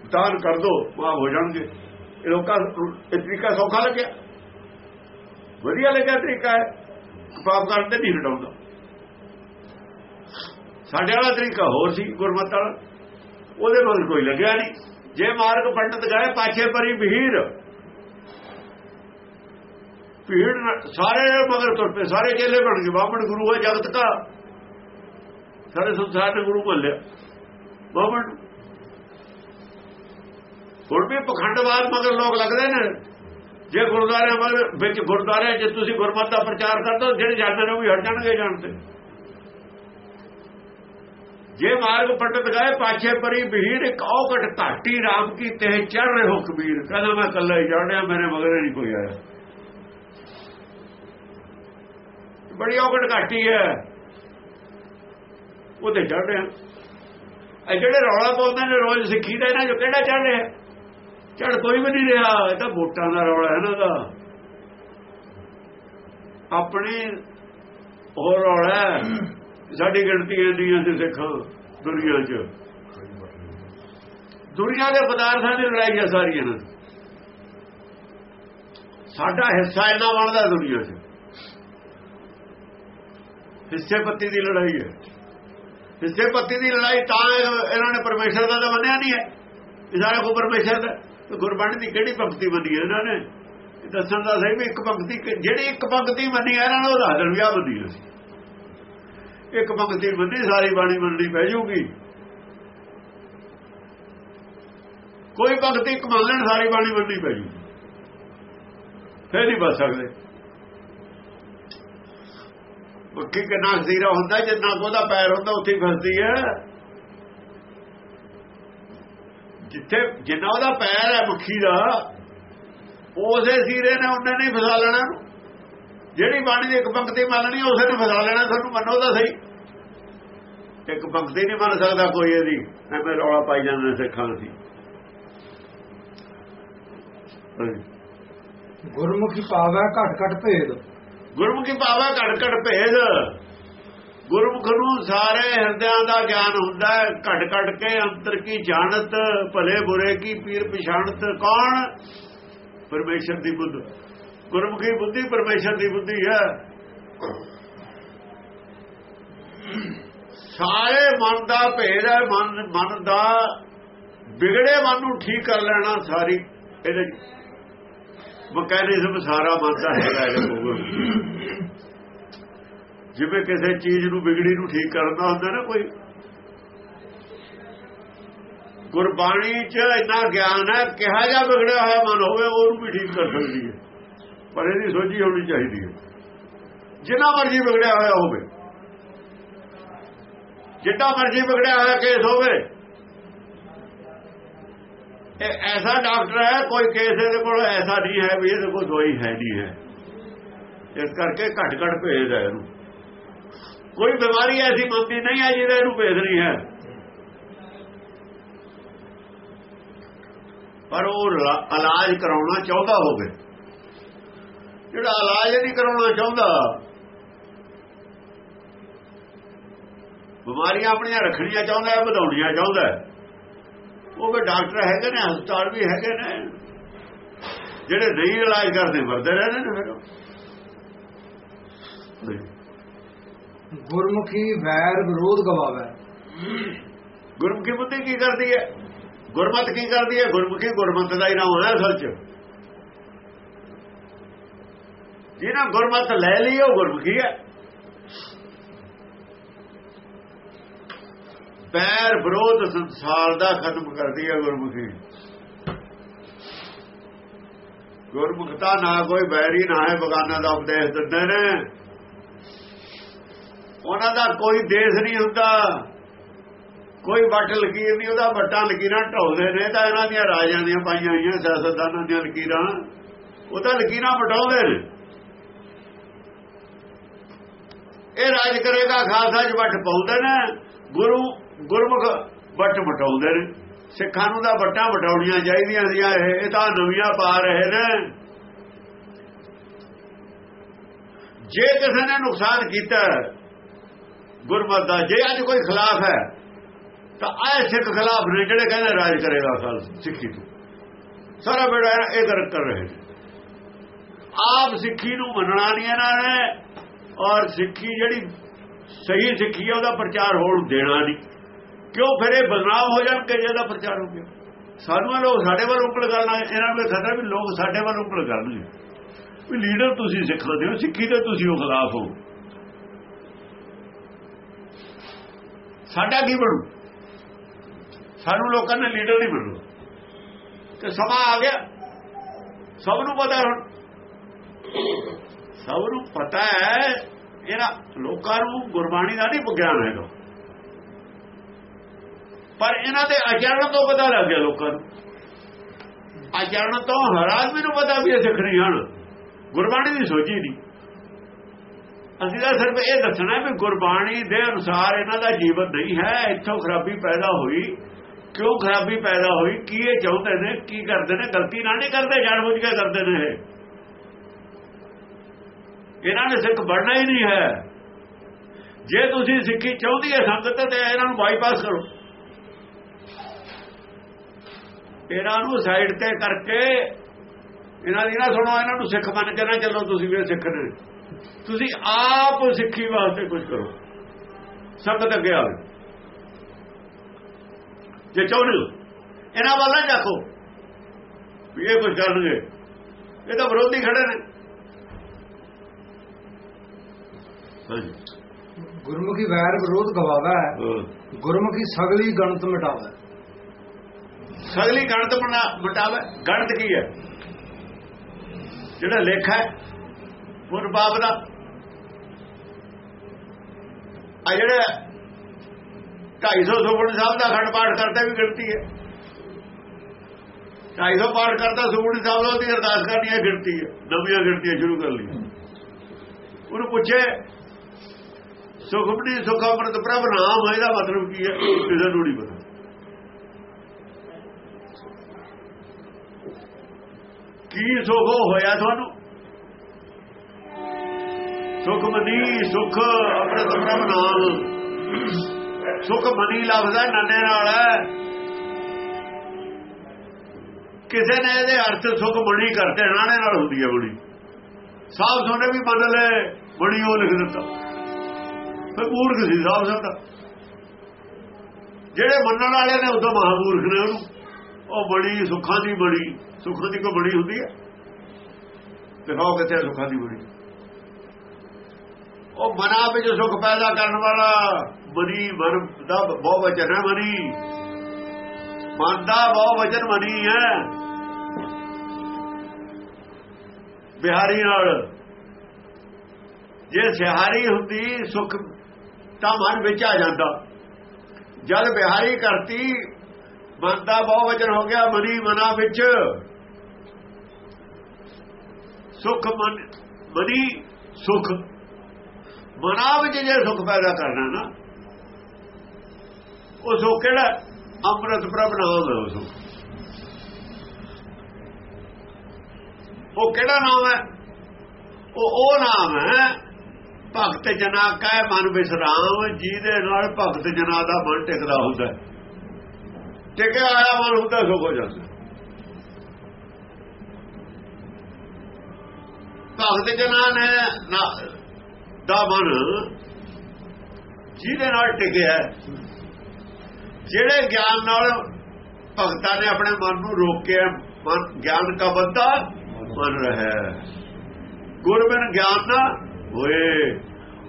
ਦਾਨ ਕਰ ਦੋ, ਮਾਫ ਹੋ ਜਾਣਗੇ। ਇਹ ਲੋਕਾਂ ਇਹ ਤਰੀਕਾ ਸੌਖਾ ਲੱਗਿਆ। ਵਧੀਆ ਲੱਗਿਆ ਤਰੀਕਾ ਹੈ। ਪਾਪ ਕਰਨ ਤੇ ਨਹੀਂ ਹਟਾਉਂਦਾ ਸਾਡੇ ਵਾਲਾ ਤਰੀਕਾ ਹੋਰ ਸੀ, ਗੁਰਮਤਿ ਵਾਲਾ। ਉਹਦੇ ਮਗਰ ਕੋਈ ਲੱਗਿਆ ਨਹੀਂ। ਜੇ ਮਾਰਗ ਪੰਡਤ ਗਏ, ਪਾਛੇ ਪਰੀ ਭੀੜ। ਭੀੜ ਸਾਰੇ ਮਗਰ ਤੁਰ ਪਏ, ਸਾਰੇ ਚੇਲੇ ਬਣ ਗਏ। ਬਾਹਮਣ ਗੁਰੂ ਹੈ ਜਗਤ ਦਾ। ਸਾਰੇ ਸੰਸਾਰ ਨੇ ਗੁਰੂ ਬੋਲਿਆ ਲਿਆ। ਬਾਹਮਣ ਹੁਣ ਵੀ ਪਖੰਡਵਾਦ ਮਗਰ ਲੋਕ ਲੱਗਦੇ ਨੇ। ਜੇ ਗੁਰਦੁਆਰੇ ਮਗਰ ਵਿੱਚ ਗੁਰਦੁਆਰੇ ਜੇ ਤੁਸੀਂ ਗੁਰਮਤ ਦਾ ਪ੍ਰਚਾਰ ਕਰਦੇ ਹੋ, ਜਿਹੜੇ ਜਾਂਦੇ ਨੇ ਉਹ ਵੀ ਹਟ ਜਾਣਗੇ ਜਾਣਦੇ ਜੇ ਮਾਰਗ ਪੰਡਤ ਗਏ, ਪਾਛੇ ਪਰੀ ਭੀੜ ਇੱਕ ਔਕਟ ਘਾਟੀ, ਰਾਮ ਕੀ ਤੇ ਚੜ ਰਹੇ ਹੋ ਕਬੀਰ। ਕਹਿੰਦਾ ਮੈਂ ਇਕੱਲਾ ਹੀ ਜਾਣਿਆ ਮੇਰੇ ਮਗਰ ਨਹੀਂ ਕੋਈ ਆਇਆ। ਬੜੀ ਔਕਟ ਘਾਟੀ ਹੈ। ਉਹਦੇ ਚੜ ਰਿਹਾ। ਇਹ ਜਿਹੜੇ ਰੌਲਾ ਪਾਉਂਦੇ ਨੇ, ਰੋਜ਼ ਸਿੱਖੀ ਦਾ ਇਹਨਾਂ ਜੋ ਕਿਹੜਾ ਚੜ ਰਿਹਾ? ਚੜ ਕੋਈ ਵੀ ਨਹੀਂ ਰਿਹਾ। ਇਹ ਤਾਂ ਵੋਟਾਂ ਦਾ ਰੌਲਾ ਇਹਨਾਂ ਦਾ ਆਪਣੀ ਹੋਰ ਰੌਲਾ ਸਾਡੀ ਗਿਣਤੀ ਇੰਡੀਆਂ ਦੇ ਸਿੱਖ ਦੁਨੀਆ 'ਚ। ਦੁਨੀਆ ਦੇ ਪਦਾਰਥਾਂ ਦੀ ਲੜਾਈ ਹੈ ਸਾਰੀ ਇਹਨਾਂ ਦੀ ਸਾਡਾ ਹਿੱਸਾ ਇਹਨਾਂ ਬਣਦਾ ਦੁਨੀਆ 'ਚ। ਹਿੱਸੇ ਪੱਤੀ ਦੀ ਲੜਾਈ ਹੈ। ਹਿੱਸੇ ਪੱਤੀ ਦੀ ਲੜਾਈ ਤਾਂ ਇਹਨਾਂ ਨੇ ਪਰਮੇਸ਼ਰ ਦਾ ਤਾਂ ਮੰਨਿਆ ਨਹੀਂ ਹੈ। ਇਹ ਸਾਰਾ ਕੋ ਪਰਮੇਸ਼ਰ ਦਾ ਤੇ ਗੁਰਬਾਣੀ ਦੀ ਕਿਹੜੀ ਪੰਕਤੀ ਮੰਨੀ ਹੈ ਇਹਨਾਂ ਨੇ? ਦੱਸਣ ਦਾ ਸਹੀ ਵੀ ਇੱਕ ਪੰਕਤੀ ਜਿਹੜੀ ਇੱਕ ਪੰਕਤੀ ਮੰਨੀ ਹੈ ਇਹਨਾਂ ਨੂੰ ਉਹਦਾ ਹਜ਼ਰ ਵਿਆਹ ਮੰਨੀ ਹੈ ਇੱਕ ਪੰਕਤੀ ਮੰਨੀ, ਸਾਰੀ ਬਾਣੀ ਮੰਨਣੀ ਪੈ ਜਾਊਗੀ। ਕੋਈ ਪੰਕਤੀ ਇੱਕ ਮੰਨ ਲੈਣ, ਸਾਰੀ ਬਾਣੀ ਮੰਨਣੀ ਪੈ ਜਾਊਗੀ। ਫੇਰ ਨਹੀਂ ਬਚ ਸਕਦੇ। ਮੱਕੀ ਕਿੰਨਾ ਖਸੀਰਾ ਹੁੰਦਾ, ਜਿੰਨਾ ਉਹਦਾ ਪੈਰ ਹੁੰਦਾ, ਉੱਥੇ ਫਸਦੀ ਹੈ। ਜਿੱਥੇ ਜਿੰਨਾ ਉਹਦਾ ਪੈਰ ਹੈ ਮੱਖੀ ਦਾ ਉਸੇ ਸੀਰੇ ਨੇ ਉਹਨੇ ਨਹੀਂ ਫਸਾ ਲੈਣਾ। ਜਿਹੜੀ ਬਾਣੀ ਦੀ ਇੱਕ ਪੰਕਤੀ ਮੰਨਣੀ ਉਸੇ ਨੇ ਫਸਾ ਲੈਣਾ ਤੁਹਾਨੂੰ ਮੰਨੋ ਤਾਂ ਸਹੀ। ਇੱਕ ਪੰਕਤੀ ਨਹੀਂ ਮੰਨ ਸਕਦਾ ਕੋਈ ਇਹਦੀ ਐਵੇਂ ਰੌਲਾ ਪਾਈ ਜਾਂਦੇ ਸਿੱਖਾਂ ਸੀ ਗੁਰਮੁਖੀ ਪਾਵੈ ਘਟ ਘਟ ਭੇਦ। ਗੁਰਮੁਖੀ ਪਾਵਾ ਘੜ ਘੜ ਭੇਦ। ਗੁਰਮੁਖ ਨੂੰ ਸਾਰੇ ਹਿਰਦਿਆਂ ਦਾ ਗਿਆਨ ਹੁੰਦਾ ਹੈ। ਘੜ ਘੜ ਕੇ ਅੰਤਰ ਕੀ ਜਾਣਤ, ਭਲੇ ਬੁਰੇ ਕੀ ਪੀਰ ਪਛਾਣਤ, ਕੌਣ? ਪਰਮੇਸ਼ਰ ਦੀ ਬੁੱਧ। ਗੁਰਮੁਖੀ ਬੁੱਧੀ ਪਰਮੇਸ਼ਰ ਦੀ ਬੁੱਧੀ ਹੈ। ਸਾਰੇ ਮਨ ਦਾ ਭੇਦ ਹੈ, ਮਨ ਮਨ ਦਾ ਵਿਗੜੇ ਮਨ ਨੂੰ ਠੀਕ ਕਰ ਲੈਣਾ ਸਾਰੀ। ਇਹਦੇ ਮਕੈਨਿਜ਼ਮ ਸਾਰਾ ਮਨ ਦਾ ਹੈਗਾ ਇਹਦੇ ਜਿਵੇਂ ਕਿਸੇ ਚੀਜ਼ ਨੂੰ ਵਿਗੜੀ ਨੂੰ ਠੀਕ ਕਰਨਾ ਹੁੰਦਾ ਨਾ ਕੋਈ। ਗੁਰਬਾਣੀ 'ਚ ਇੰਨਾ ਗਿਆਨ ਹੈ, ਕਿਹਾ ਜਾ ਵਿਗੜਿਆ ਹੋਇਆ ਮਨ ਹੋਵੇ, ਉਹਨੂੰ ਵੀ ਠੀਕ ਕਰ ਸਕਦੀ ਹੈ। ਪਰ ਇਹਦੀ ਸੋਝੀ ਹੋਣੀ ਚਾਹੀਦੀ ਹੈ। ਜਿੰਨਾ ਮਰਜ਼ੀ ਵਿਗੜਿਆ ਹੋਇਆ ਹੋਵੇ। ਜਿੱਡਾ ਮਰਜ਼ੀ ਵਿਗੜਿਆ ਹੋਇਆ ਕੇਸ ਹੋਵੇ। ਇਹ ਐਸਾ ਡਾਕਟਰ ਹੈ, ਕੋਈ ਕੇਸ ਇਹਦੇ ਕੋਲ ਐਸਾ ਨਹੀਂ ਹੈ ਵੀ ਇਹਦੇ ਕੋਲ ਦਵਾਈ ਹੈ ਨਹੀਂ ਹੈ। ਇਸ ਕਰਕੇ ਘਟ ਘਟ ਭੇਜਦਾ ਇਹਨੂੰ। ਕੋਈ ਬਿਮਾਰੀ ਐਸੀ ਮੰਦੀ ਨਹੀਂ ਹੈ ਜਿਹਦੇ ਇਹਨੂੰ ਭੇਜ ਨਹੀਂ ਹੈ। ਪਰ ਉਹ ਇਲਾਜ ਕਰਾਉਣਾ ਚਾਹੁੰਦਾ ਹੋਵੇ। ਜਿਹੜਾ ਇਲਾਜ ਨਹੀਂ ਕਰਾਉਣਾ ਚਾਹੁੰਦਾ, ਬਿਮਾਰੀਆਂ ਆਪਣੀਆਂ ਰੱਖਣੀਆਂ ਚਾਹੁੰਦਾ ਹੈ, ਵਧਾਉਣੀਆਂ ਚਾਹੁੰਦਾ ਉਹ ਵੀ ਡਾਕਟਰ ਹੈਗੇ ਨੇ, ਹਸਪਤਾਲ ਵੀ ਹੈਗੇ ਨੇ। ਜਿਹੜੇ ਨਹੀਂ ਇਲਾਜ ਕਰਦੇ ਮਰਦੇ ਰਹਿੰਦੇ ਨੇ ਫਿਰ। ਗੁਰਮੁਖੀ ਵੈਰ ਵਿਰੋਧ ਗਵਾਵੇ। ਗੁਰਮੁਖੀ ਬੁੱਧੀ ਕੀ ਕਰਦੀ ਹੈ? ਗੁਰਮਤ ਕੀ ਕਰਦੀ ਹੈ? ਗੁਰਮੁਖੀ ਗੁਰਮਤ ਦਾ ਹੀ ਨਾਮ ਹੋਣਾ ਅਸਲ 'ਚ। ਜਿਹਨਾਂ ਗੁਰਮਤ ਲੈ ਲਈ, ਉਹ ਗੁਰਮੁਖੀ ਹੈ। ਪੈਰ ਵਿਰੋਧ ਸੰਸਾਰ ਦਾ ਖਤਮ ਕਰਦੀ ਹੈ ਗੁਰਮੁਖੀ। ਗੁਰਮੁਖਤਾ ਨਾ ਕੋਈ ਬੈਰੀ ਨਾ ਹੈ, ਬਗਾਨਾ ਦਾ ਉਪਦੇਸ਼ ਦਿੰਦੇ ਨੇ। ਉਹਨਾਂ ਦਾ ਕੋਈ ਦੇਸ਼ ਨਹੀਂ ਹੁੰਦਾ। ਕੋਈ ਵੱਟ ਲਕੀਰ ਨਹੀਂ, ਉਹਦਾ ਵੱਟਾਂ ਲਕੀਰਾਂ ਢਾਉਂਦੇ ਨੇ, ਤਾਂ ਇਹਨਾਂ ਦੀਆਂ ਰਾਜਾਂ ਦੀਆਂ ਪਾਈਆਂ ਹੋਈਆਂ, ਸਿਆਸਤਦਾਨਾਂ ਦੀਆਂ ਲਕੀਰਾਂ। ਉਹ ਤਾਂ ਲਕੀਰਾਂ ਵਟਾਉਂਦੇ ਨੇ। ਇਹ ਰਾਜ ਕਰੇਗਾ, ਖਾਲਸਾ ਚ ਵੱਟ ਪਾਉਂਦੇ ਨੇ, ਗੁਰੂ, ਗੁਰਮੁਖ ਵੱਟ ਵਟਾਉਂਦੇ ਨੇ। ਸਿੱਖਾਂ ਨੂੰ ਤਾਂ ਵੱਟਾਂ ਵਟਾਉਣੀਆਂ ਚਾਹੀਦੀਆਂ ਸੀ ਇਹ ਤਾਂ ਨਵੀਆਂ ਪਾ ਰਹੇ ਨੇ। ਜੇ ਕਿਸੇ ਨੇ ਨੁਕਸਾਨ ਕੀਤਾ ਗੁਰਮਤ ਦਾ, ਜੇ ਅੱਜ ਕੋਈ ਖਿਲਾਫ ਹੈ, ਤਾਂ ਆਏ ਸਿੱਖ ਖਿਲਾਫ ਨੇ ਜਿਹੜੇ ਕਹਿੰਦੇ ਰਾਜ ਕਰੇਗਾ ਖਾਲ ਸਿੱਖੀ ਤੋਂ। ਸਾਰਾ ਬੇੜਾ ਇਹ ਕਰ ਕਰ ਰਹੇ ਨੇ। ਆਪ ਸਿੱਖੀ ਨੂੰ ਮੰਨਣਾ ਨਹੀਂ ਇਹਨਾਂ ਨੇ, ਔਰ ਸਿੱਖੀ ਜਿਹੜੀ ਸਹੀ ਸਿੱਖੀ ਹੈ, ਉਹਦਾ ਪ੍ਰਚਾਰ ਹੋਣ ਦੇਣਾ ਨਹੀਂ। ਕਿਉਂ ਫਿਰ ਇਹ ਬਦਨਾਮ ਹੋ ਜਾਣ ਕਿ ਜਿਹਦਾ ਪ੍ਰਚਾਰ ਹੋ ਗਿਆ? ਸਾਨੂੰ ਲੋਕ ਸਾਡੇ ਵੱਲ ਉਂਗਲ ਕਰਨਾ ਇਹਨਾਂ ਨੂੰ ਖਤਰਾ ਵੀ ਲੋਕ ਸਾਡੇ ਵੱਲ ਉਕਲ ਕਰਨਗੇ। ਵੀ ਲੀਡਰ ਤੁਸੀਂ ਸਿੱਖਾਂ ਦੇ ਹੋ ਸਿੱਖੀ ਦੇ ਤੁਸੀਂ ਉਹ ਖਿਲਾਫ ਹੋ। ਸਾਡਾ ਕੀ ਬਣੂ? ਸਾਨੂੰ ਲੋਕਾਂ ਨੇ ਲੀਡਰ ਨਹੀਂ ਬਣੂ। ਤੇ ਸਮਾਂ ਆ ਗਿਆ। ਸਭ ਨੂੰ ਪਤਾ ਹੁਣ। ਸਭ ਨੂੰ ਪਤਾ ਹੈ, ਇਹਨਾਂ ਲੋਕਾਂ ਨੂੰ ਗੁਰਬਾਣੀ ਦਾ ਨਹੀਂ ਵਿਗਿਆਨ ਹੈਗਾ। ਪਰ ਇਹਨਾਂ ਦੇ ਆਚਰਣ ਤੋਂ ਪਤਾ ਲੱਗ ਗਿਆ ਲੋਕਾਂ ਨੂੰ। ਆਚਰਣ ਤੋਂ ਹਰ ਆਦਮੀ ਨੂੰ ਪਤਾ ਵੀ ਇਹ ਸਿੱਖਣੀ ਹਨ। ਗੁਰਬਾਣੀ ਦੀ ਸੋਚੀ ਨਹੀਂ। ਅਸੀਂ ਤਾਂ ਸਿਰਫ ਇਹ ਦੱਸਣਾ ਵੀ ਗੁਰਬਾਣੀ ਦੇ ਅਨੁਸਾਰ ਇਹਨਾਂ ਦਾ ਜੀਵਨ ਨਹੀਂ ਹੈ, ਇੱਥੋਂ ਖਰਾਬੀ ਪੈਦਾ ਹੋਈ। ਕਿਉਂ ਖਰਾਬੀ ਪੈਦਾ ਹੋਈ? ਕੀ ਇਹ ਚਾਹੁੰਦੇ ਨੇ? ਕੀ ਕਰਦੇ ਨੇ? ਗਲਤੀ ਨਾਲ ਨਹੀਂ ਕਰਦੇ ਜਾਣ ਜਾਣਬੁੱਝ ਕੇ ਕਰਦੇ ਨੇ ਇਹਨਾਂ ਨੇ ਸਿੱਖ ਬਣਨਾ ਹੀ ਨਹੀਂ ਹੈ। ਜੇ ਤੁਸੀਂ ਸਿੱਖੀ ਚਾਹੁੰਦੀ ਹੈ ਸੰਗਤ, ਤੇ ਇਹਨਾਂ ਨੂੰ ਬਾਈਪਾਸ ਕਰੋ। ਇਹਨਾਂ ਨੂੰ ਸਾਈਡ ਤੇ ਕਰਕੇ, ਇਹਨਾਂ ਦੀ ਨਾ ਸੁਣੋ, ਇਹਨਾਂ ਨੂੰ ਸਿੱਖ ਮੰਨ ਕੇ ਨਾ ਚੱਲੋ ਤੁਸੀਂ ਵੀ ਸਿੱਖ ਨੇ। ਤੁਸੀਂ ਆਪ ਸਿੱਖੀ ਵਾਸਤੇ ਕੁਝ ਕਰੋ। ਸੰਗਤ ਅੱਗੇ ਆਵੇ। ਜੇ ਚਾਹੁੰਦੇ ਹੋ ਇਹਨਾਂ ਵੱਲ ਨਾ ਜਾਖੋ ਵੀ ਇਹ ਕੁਝ ਕਰਨਗੇ ਇਹ ਤਾਂ ਵਿਰੋਧੀ ਖੜੇ ਨੇ। ਗੁਰਮੁਖੀ ਵੈਰ ਵਿਰੋਧ ਗਵਾਵਾ। ਗੁਰਮੁਖੀ ਸਗਲੀ ਗਣਤ ਮਿਟਾਵੇ। ਸਗਲੀ ਗਣਤ ਮਟਾਵੇ। ਗਣਤ ਕੀ ਹੈ? ਜਿਹੜਾ ਲੇਖਾ ਹੈ ਗੁਰ ਪਾਪ ਦਾ ਆ ਜਿਹੜਾ 250 ਸੁਖਮਨੀ ਸਾਹਿਬ ਦਾ ਖੰਡ ਪਾਠ ਕਰਦਾ ਵੀ ਗਿਣਤੀ ਹੈ। 250 ਪਾਠ ਕਰਦਾ ਸੁਖਮਨੀ ਸਾਹਿਬ ਦਾ, ਉਹਦੀ ਅਰਦਾਸ ਕਰਨੀ ਹੈ, ਗਿਣਤੀ ਹੈ। ਨਵੀਆਂ ਗਿਣਤੀਆਂ ਸ਼ੁਰੂ ਕਰ ਲਈ ਉਹਨੂੰ ਪੁੱਛੇ, ਸੁਖਮਨੀ ਸੁਖ ਅੰਮ੍ਰਿਤ ਪ੍ਰਭ, ਨਾਮ ਇਹਦਾ ਮਤਲਬ ਕੀ ਹੈ? ਕਿਸੇ ਨੂੰ ਨਹੀਂ ਪਤਾ। ਕੀ ਸੁਖ ਹੋਇਆ ਤੁਹਾਨੂੰ? ਸੁਖ ਮਨੀ ਸੁਖ ਅੰਮ੍ਰਿਤ ਪ੍ਰਭ ਨਾਮ ਸੁਖ ਮਨੀ ਲੱਭਦਾ ਹੈ ਨਾਲ। ਹੈ ਕਿਸੇ ਨੇ ਇਹਦੇ ਅਰਥ ਸੁਖ ਮਣੀ ਕਰਦੇ ਨਾਣੇ ਨਾਲ ਹੁੰਦੀ ਹੈ ਬਣੀ ਸਾਹ ਸੋਨੇ ਵੀ ਮੰਨ ਲੈ ਬਣੀ ਉਹ ਲਿਖ ਦਿੱਤਾ। ਫਿਰ ਮੂਰਖ ਸੀ ਸਾਹ ਸੰਦਾ ਜਿਹੜੇ ਮੰਨਣ ਵਾਲੇ ਨੇ ਉਦੋਂ ਮਹਾਮੂਰਖ ਨੇ ਉਹਨੂੰ। ਉਹ ਬੜੀ ਸੁੱਖਾਂ ਦੀ ਬੜੀ ਸੁੱਖਾਂ ਦੀ ਕੋ ਬੜੀ ਹੁੰਦੀ ਹੈ? ਦਿਖਾਓ ਕਿੱਥੇ ਹੈ ਸੁੱਖਾਂ ਦੀ ਬੜੀ ਉਹ ਮਨਾ ਵਿੱਚ ਸੁੱਖ ਪੈਦਾ ਕਰਨ ਵਾਲਾ ਮਨੀ ਮਨ ਦਾ ਬਹੁ ਵਚਨ ਹੈ ਮਨੀ। ਮਨ ਦਾ ਬਹੁ ਵਚਨ ਮਨੀ ਹੈ। ਬਿਹਾਰੀ ਨਾਲ ਜੇ ਸਿਹਾਰੀ ਹੁੰਦੀ ਸੁਖ ਤਾਂ ਮਨ ਵਿੱਚ ਆ ਜਾਂਦਾ। ਜਦ ਬਿਹਾਰੀ ਕਰਤੀ, ਮਨ ਦਾ ਬਹੁ ਵਚਨ ਹੋ ਗਿਆ ਮਨੀ ਮਨਾ ਵਿੱਚ। ਸੁਖ ਮਨ ਮਨੀ ਸੁਖ ਮਨਾ ਵਿੱਚ ਜੇ ਸੁਖ ਪੈਦਾ ਕਰਨਾ ਨਾ, ਉਹ ਸੁਖ ਕਿਹੜਾ? ਅੰਮ੍ਰਿਤ ਪ੍ਰਭ ਨਾਮ ਹੈ ਉਹ ਸੁਖ। ਉਹ ਕਿਹੜਾ ਨਾਮ ਹੈ? ਉਹ ਉਹ ਨਾਮ ਹੈ ਭਗਤ ਜਨਾ ਕੈ ਮਨ ਵਿਸਰਾਮ, ਜਿਹਦੇ ਨਾਲ ਭਗਤ ਜਨਾ ਦਾ ਮਨ ਟਿਕਦਾ ਹੁੰਦਾ ਟਿਕਿਆ ਆਇਆ ਮਨ ਹੁੰਦਾ ਸੁਖ ਹੋ ਜਾਂਦਾ ਭਗਤ ਜਨਾ ਨੇ ਦਾ ਮਨ ਜਿਹਦੇ ਨਾਲ ਟਿਕਿਆ ਜਿਹੜੇ ਗਿਆਨ ਨਾਲ ਭਗਤਾਂ ਨੇ ਆਪਣੇ ਮਨ ਨੂੰ ਰੋਕਿਆ, ਮਨ, ਗਿਆਨ ਦਾ ਬੰਦਾ ਮਨ ਰਹਾ। ਗੁਰਬਿਨ ਗਿਆਨ ਨਾ ਹੋਏ।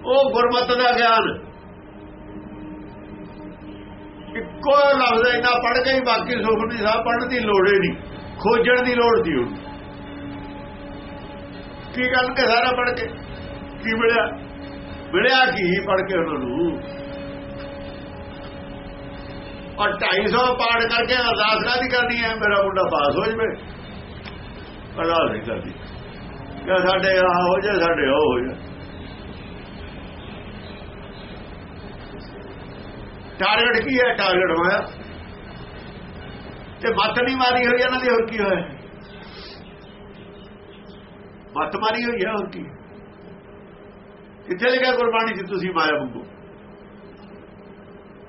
ਉਹ ਗੁਰਮਤ ਦਾ ਗਿਆਨ ਇੱਕੋ ਲਫ਼ਜ਼ ਇੰਨਾ ਪੜ ਕੇ ਹੀ ਬਾਕੀ ਸੁਖਮਨੀ ਸਾਹਿਬ ਪੜਨ ਦੀ ਲੋੜ ਹੀ ਨਹੀਂ, ਖੋਜਣ ਦੀ ਲੋੜ ਸੀ ਹੁਣ ਕੀ ਗੱਲ ਕੇ ਸਾਰਾ ਪੜ ਕੇ? ਕੀ ਮਿਲਿਆ? ਮਿਲਿਆ ਕੀ ਪੜ ਕੇ ਉਹਨਾਂ ਨੂੰ? ਔਰ 250 ਪਾੜ ਕਰਕੇ ਅਰਦਾਸ ਕਾਦੀ ਕਰਨੀ ਹੈ? ਮੇਰਾ ਮੁੰਡਾ ਪਾਸ ਹੋ ਜਵੇ। ਅਰਦਾਸ ਨਹੀਂ ਕਰਦੀ। ਕਿ ਸਾਡੇ ਆ ਹੋ ਜਾ ਸਾਡੇ ਉਹ ਹੋ ਜਾ ਟਾਰਗੇਟ ਕੀ ਹੈ? ਟਾਰਗੇਟ ਹੋਇਆ। ਤੇ ਮੱਤ ਨਹੀਂ ਮਾਰੀ ਹੋਈ ਇਹਨਾਂ ਦੀ, ਹੋਰ ਕੀ ਹੋਇਆ? ਮੱਤ ਮਾਰੀ ਹੋਈ ਹੈ, ਹੋਰ ਕੀ? ਕਿੱਥੇ ਲਿਖਿਆ ਗੁਰਬਾਣੀ ਚ ਤੁਸੀਂ ਮਾਇਆ ਮੰਗੋ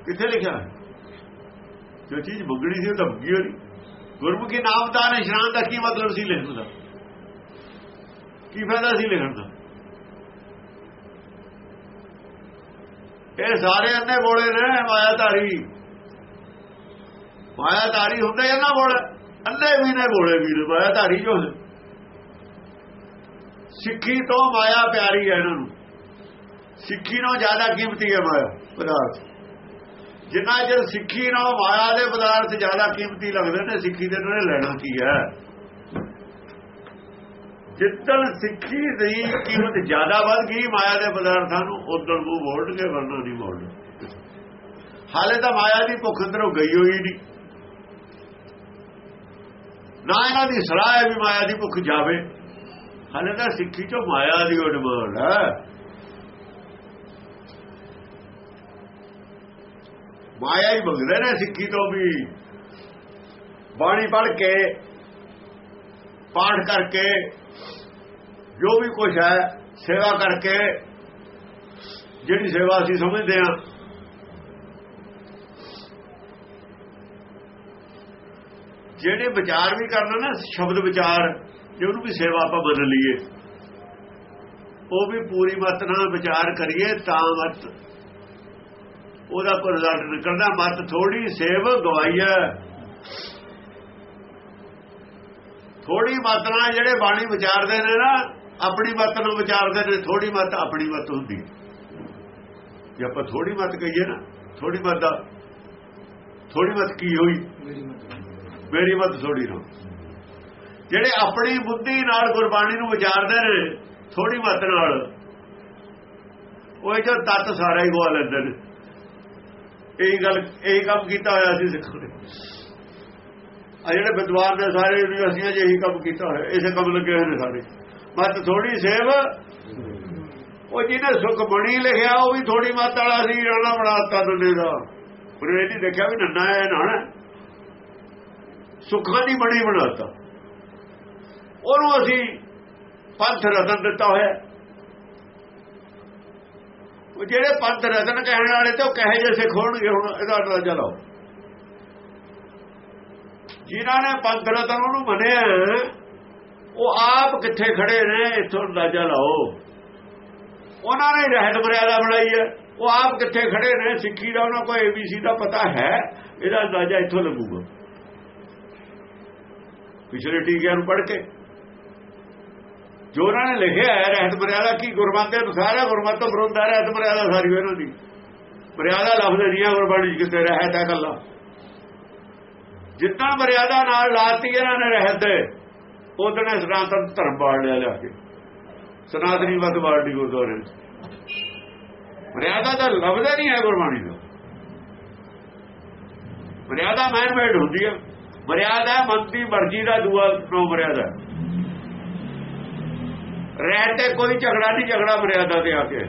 ਕਿੱਥੇ ਲਿਖਿਆ? ਜੋ ਚੀਜ਼ ਮੰਗਣੀ ਸੀ ਉਹ ਤਾਂ ਮੰਗੀ ਹੋਣੀ। ਗੁਰਮੁਖੀ ਨਾਮ ਨਾਮਦਾਨ ਇਸ਼ਨਾਨ ਦਾ ਕੀ ਮਤਲਬ ਸੀ ਲਿਖਣ ਦਾ? ਕੀ ਫਾਇਦਾ ਸੀ ਲਿਖਣ ਦਾ? ਇਹ ਸਾਰੇ ਅੰਨੇ ਬੋਲੇ ਨੇ, ਮਾਇਆਧਾਰੀ। ਮਾਇਆਧਾਰੀ ਹੁੰਦੇ ਇਹਨਾਂ ਬੋਲੇ। ਅੰਨੇ ਵੀ ਨੇ ਬੋਲੇ ਵੀਰ, ਮਾਇਆਧਾਰੀ ਜੋ ਸਿੱਖੀ ਤੋਂ ਮਾਇਆ ਪਿਆਰੀ ਹੈ ਇਹਨਾਂ ਨੂੰ। ਸਿੱਖੀ ਨਾਲੋਂ ਜ਼ਿਆਦਾ ਕੀਮਤੀ ਹੈ ਮਾਇਆ, ਪਦਾਰਥ। ਜਿੰਨਾ ਚਿਰ ਸਿੱਖੀ ਨਾਲੋਂ ਮਾਇਆ ਦੇ ਪਦਾਰਥ ਜ਼ਿਆਦਾ ਕੀਮਤੀ ਲੱਗਦੇ ਨੇ, ਸਿੱਖੀ ਦੇ ਨਾਲ ਲੈਣਾ ਕੀ ਹੈ? ਜਿੱਦਣ ਸਿੱਖੀ ਦੀ ਕੀਮਤ ਜ਼ਿਆਦਾ ਵੱਧ ਗਈ, ਮਾਇਆ ਦੇ ਪਦਾਰਥਾਂ ਨੂੰ ਉਦੋਂ ਮੂੰਹ ਕੇ ਵਰਨਾ ਨਹੀਂ ਮੋੜਨਾ ਹਾਲੇ ਤਾਂ ਮਾਇਆ ਦੀ ਭੁੱਖ ਅੰਦਰੋਂ ਗਈ ਹੋਈ ਨਹੀਂ। ਨਾ ਇਹਨਾਂ ਦੀ ਸਲਾਹ ਹੈ ਵੀ ਮਾਇਆ ਦੀ ਭੁੱਖ ਜਾਵੇ। ਹਾਲੇ ਤਾਂ ਸਿੱਖੀ ਚੋਂ ਮਾਇਆ ਦੀ ਉਹ ਡਿਮਾਂਡ ਹੈ। ਮਾਇਆ ਹੀ ਮੰਗਦੇ ਨੇ ਸਿੱਖੀ ਤੋਂ ਵੀ। ਬਾਣੀ ਪੜ੍ਹ ਕੇ, ਪਾਠ ਕਰਕੇ, ਜੋ ਵੀ ਕੁਝ ਹੈ, ਸੇਵਾ ਕਰਕੇ, ਜਿਹੜੀ ਸੇਵਾ ਅਸੀਂ ਸਮਝਦੇ ਹਾਂ। ਜਿਹੜੇ ਵਿਚਾਰ ਵੀ ਕਰਨਾ ਨਾ, ਸ਼ਬਦ ਵਿਚਾਰ, ਜੇ ਉਹਨੂੰ ਵੀ ਸੇਵਾ ਆਪਾਂ ਬਦਲ ਲਈਏ। ਉਹ ਵੀ ਪੂਰੀ ਮਤ ਨਾਲ ਵਿਚਾਰ ਕਰੀਏ, ਤਾਂ ਮਤ ਉਹਦਾ ਕੋਈ ਰਿਜ਼ਲਟ ਨਿਕਲਦਾ ਮਤ ਥੋੜੀ ਸੇਵ ਗਵਾਈਆ ਥੋੜੀ ਮਤ ਨਾਲ ਜਿਹੜੇ ਬਾਣੀ ਵਿਚਾਰਦੇ ਨੇ ਨਾ ਆਪਣੀ ਮਤ ਨੂੰ ਵਿਚਾਰਦੇ ਨੇ ਥੋੜੀ ਮਤ ਆਪਣੀ ਮਤ ਹੁੰਦੀ ਜੇ ਆਪਾਂ ਥੋੜੀ ਮਤ ਕਹੀਏ ਨਾ ਥੋੜੀ ਮਤ ਦਾ ਥੋੜੀ ਮਤ ਕੀ ਹੋਈ? ਮੇਰੀ ਮਤ ਥੋੜੀ ਨਾ ਜਿਹੜੇ ਆਪਣੀ ਬੁੱਧੀ ਨਾਲ ਗੁਰਬਾਣੀ ਨੂੰ ਵਿਚਾਰਦੇ ਨੇ ਥੋੜੀ ਮਤ ਨਾਲ ਉਹ ਜੋ ਤਤ ਸਾਰਾ ਹੀ ਗਵਾ ਲੈਂਦੇ ਨੇ। ਇਹੀ ਗੱਲ, ਇਹੀ ਕੰਮ ਕੀਤਾ ਹੋਇਆ ਸੀ ਸਿੱਖਾਂ ਨੇ। ਆ ਜਿਹੜੇ ਵਿਦਵਾਨ ਨੇ ਸਾਰੇ ਯੂਨੀਵਰਸਿਟੀਆਂ 'ਚ ਇਹੀ ਕੰਮ ਕੀਤਾ ਹੋਇਆ, ਇਸੇ ਕੰਮ ਲੱਗੇ ਹੋਏ ਨੇ ਸਾਰੇ। ਮਤ ਥੋੜੀ ਸੇਵ। ਉਹ ਜਿਹਨੇ ਸੁਖ ਬਣੀ ਲਿਖਿਆ, ਉਹ ਵੀ ਥੋੜੀ ਮਤ ਵਾਲਾ ਸੀ ਰਾਣਾ ਬਣਾਤਾ ਦੁਨੇ ਦਾ। ਪਰ ਇਹ ਨਹੀਂ ਦੇਖਿਆ ਵੀ ਨੰਨਾ ਹੈ ਨਾ ਸੁੱਖਾਂ ਦੀ ਬਣੀ ਬਣਾਤਾ। ਉਹਨੂੰ ਅਸੀਂ ਪੰਥ ਰਤਨ ਦਿੱਤਾ ਹੋਇਆ। ਉਹ ਜਿਹੜੇ ਪੰਥ ਰਤਨ ਕਹਿਣ ਵਾਲੇ ਤੇ ਉਹ ਕਹੇ ਜੇ ਸਿੱਖ ਹੋਣਗੇ ਹੁਣ ਇਹਦਾ ਅੰਦਾਜ਼ਾ ਲਾਓ। ਜਿਨ੍ਹਾਂ ਨੇ ਪੰਥ ਰਤਨ ਉਹਨੂੰ ਮੰਨਿਆ, ਉਹ ਆਪ ਕਿੱਥੇ ਖੜੇ ਨੇ, ਇਥੋਂ ਅੰਦਾਜ਼ਾ ਲਾਓ। ਉਹਨਾਂ ਨੇ ਰਹਿਤ ਮਰਿਆਦਾ ਬਣਾਈ ਹੈ, ਉਹ ਆਪ ਕਿੱਥੇ ਖੜੇ ਨੇ, ਸਿੱਖੀ ਦਾ ਉਹਨਾਂ ਕੋਈ ਏਬੀਸੀ ਦਾ ਪਤਾ ਹੈ, ਇਹਦਾ ਅੰਦਾਜ਼ਾ ਇੱਥੋਂ ਲੱਗੂਗਾ। ਪਿਛਲੇ ਟੀਕਿਆਂ ਨੂੰ ਪੜ੍ਹ ਕੇ। ਜੋ ਉਹਨਾਂ ਨੇ ਲਿਖਿਆ ਹੈ, ਰਹਿਤ ਮਰਿਆਦਾ ਕੀ ਗੁਰਮਤਿ ਦੇ ਅਨੁਸਾਰ ਹੈ ਗੁਰਮਤਿ ਤੋਂ ਵਿਰੋਧ ਹੈ, ਰਹਿਤ ਮਰਿਆਦਾ ਸਾਰੀ ਇਹਨਾਂ ਦੀ। ਮਰਿਆਦਾ ਲਫ਼ਜ਼ ਨਹੀਂ ਹੈ ਗੁਰਬਾਣੀ ਕਿਤੇ ਰਹਿਤ ਹੈ ਗੱਲਾਂ ਜਿੱਦਾਂ ਮਰਿਆਦਾ ਨਾਲ ਲਾਤੀ ਇਹਨਾਂ ਨੇ ਰਹਿਤ ਉਦੋਂ ਸਨਾਤਨ ਧਰਮ ਬਾੜ ਲਿਆ ਲਿਆ ਕੇ। ਸਨਾਤਨੀ ਮਤ ਬਾੜੀ ਗੁਰਦੁਆਰੇ ਮਰਿਆਦਾ ਦਾ ਲਫ਼ਜ਼ ਨਹੀਂ ਹੈ ਗੁਰਬਾਣੀ ਦਾ। ਮਰਿਆਦਾ ਮੈਨ ਮੇਡ ਹੁੰਦੀ ਹੈ। ਮਰਿਆਦਾ ਮਨ ਦੀ ਮਰਜ਼ੀ ਦਾ ਦੂਆ ਨੋ ਮਰਿਆਦਾ ਰਹਿ ਤੇ ਕੋਈ ਝਗੜਾ ਨਹੀਂ, ਝਗੜਾ ਮਰਿਆਦਾ ਤੇ ਆ ਕੇ।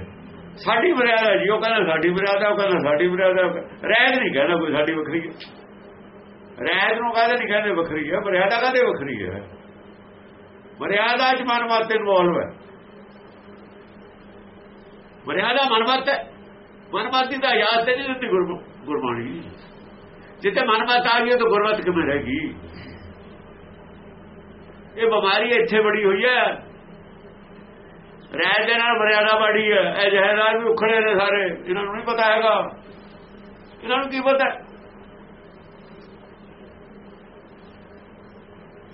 ਸਾਡੀ ਮਰਿਆਦਾ ਜੀ, ਉਹ ਕਹਿੰਦਾ ਸਾਡੀ ਮਰਿਆਦਾ, ਉਹ ਕਹਿੰਦਾ ਸਾਡੀ ਮਰਿਆਦਾ। ਰਹਿਤ ਨਹੀਂ ਕਹਿੰਦਾ ਕੋਈ ਸਾਡੀ ਵੱਖਰੀ। ਹੈ ਰਹਿਤ ਨੂੰ ਕਹਿੰਦੇ ਨਹੀਂ ਕਹਿੰਦੇ ਵੱਖਰੀ ਹੈ, ਮਰਿਆਦਾ ਕਹਿੰਦੇ ਵੱਖਰੀ ਹੈ? ਮਰਿਆਦਾ ਚ ਮਨਮਤ ਇਨਵੋਲਵ ਹੈ। ਮਰਿਆਦਾ ਮਨਮਤ ਹੈ। ਮਨਮਤ ਦਾ ਯਾਦ ਤੇ ਨਹੀਂ ਦਿੰਦੀ ਗੁਰਬਾਣੀ। ਜਿੱਤੇ ਮਨਮਤ ਆ ਗਈ ਤਾਂ ਗੁਰਮਤ ਕਿਵੇਂ ਰਹੇਗੀ ਇਹ ਬਿਮਾਰੀ ਇੱਥੇ ਬੜੀ ਹੋਈ ਹੈ। ਰਹਿ ਦੇ ਨਾਲ ਮਰਿਆਦਾ ਬਾੜੀ ਹੈ। ਇਹ ਜਹਦਾਰ ਵੀ ਉਖੜੇ ਨੇ ਸਾਰੇ। ਇਹਨਾਂ ਨੂੰ ਨਹੀਂ ਪਤਾ ਹੈਗਾ। ਇਹਨਾਂ ਨੂੰ ਕੀ ਪਤਾ?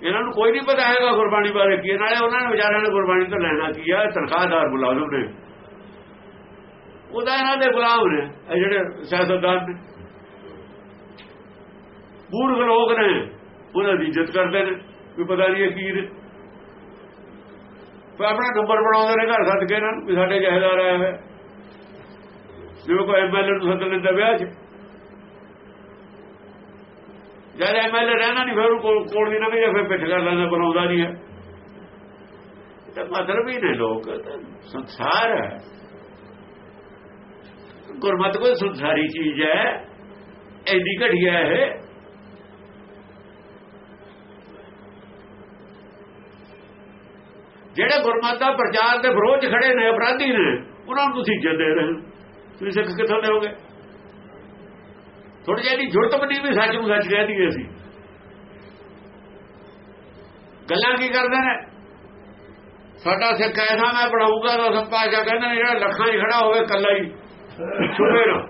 ਇਹਨਾਂ ਨੂੰ ਕੋਈ ਨਹੀਂ ਪਤਾ ਹੈਗਾ ਗੁਰਬਾਣੀ ਬਾਰੇ ਕੀ ਨਾਲੇ ਉਹਨਾਂ ਨੇ ਵਿਚਾਰਿਆਂ ਨੇ ਗੁਰਬਾਣੀ ਤੋਂ ਲੈਣਾ ਕੀ ਹੈ? ਤਨਖਾਹਦਾਰ ਮੁਲਾਜ਼ਮ ਨੇ। ਉਹਦਾ ਇਹਨਾਂ ਦੇ ਗੁਲਾਮ ਨੇ, ਇਹ ਜਿਹੜੇ ਸਿਆਸਤਦਾਨ ਨੇ। ਮੂਰਖ ਲੋਕ ਨੇ। ਉਹਨਾਂ ਦੀ ਇੱਜ਼ਤ ਕਰਦੇ ਨੇ। ਵੀ ਪਤਾ ਨਹੀਂ ਇਹ ਕੀ ਨੇ। ਫਿਰ ਆਪਣਾ ਨੰਬਰ ਬਣਾਉਂਦੇ ਨੇ ਘਰ ਸੱਦ ਕੇ ਇਹਨਾਂ ਨੂੰ ਵੀ ਸਾਡੇ ਜਹੇਦਾਰ ਆਇਆ ਹੋਇਆ ਜਿਵੇਂ ਕੋਈ ਐਮਐਲਏ ਨੂੰ ਸੱਦ ਲੈਂਦਾ ਵਿਆਹ 'ਚ। ਜਦ ਐਮਐਲਏ ਰਹਿਣਾ ਨਹੀਂ, ਫਿਰ ਉਹ ਕੋਲ ਕੋਲ ਦੀ ਨਾ ਵੀ ਫਿਰ ਪਿੱਠ ਕਰ ਲੈਂਦਾ, ਬਣਾਉਂਦਾ ਨਹੀਂ ਹੈ। ਤਾਂ ਮਤਲਬ ਹੀ ਨੇ ਲੋਕ ਸੰਸਾਰ ਹੈ। ਗੁਰਮਤ ਕੋਈ ਸੰਸਾਰੀ ਚੀਜ਼ ਹੈ। ਐਡੀ ਘਟਿਆ ਹੈ ਜਿਹੜੇ ਗੁਰਮਤ ਦਾ ਪ੍ਰਚਾਰ ਦੇ ਵਿਰੋਧ ਖੜੇ ਨੇ, ਅਪਰਾਧੀ ਨੇ, ਉਹਨਾਂ ਨੂੰ ਤੁਸੀਂ ਇੱਜ਼ਤ ਰਹੇ ਤੁਸੀਂ ਸਿੱਖ ਕਿੱਥੋਂ ਦੇਵੋਗੇ ਥੋੜੀ ਜਿਹੀ ਜੁਰਤ ਬਣੀ ਵੀ ਸੱਚ ਨੂੰ ਸੱਚ ਕਹਿ ਦਈਏ ਅਸੀਂ। ਗੱਲਾਂ ਕੀ ਕਰਦੇ ਨੇ? ਸਾਡਾ ਸਿੱਖ ਐਸਾ ਮੈਂ ਬਣਾਊਗਾ, ਤਾਂ ਸੰਪਾਸ਼ਾ ਕਹਿੰਦੇ ਨੇ, ਜਿਹੜਾ ਲੱਖਾਂ 'ਚ ਖੜਾ ਹੋਵੇ ਕੱਲਾ ਹੀ ਛੁਪੇ ਨਾ।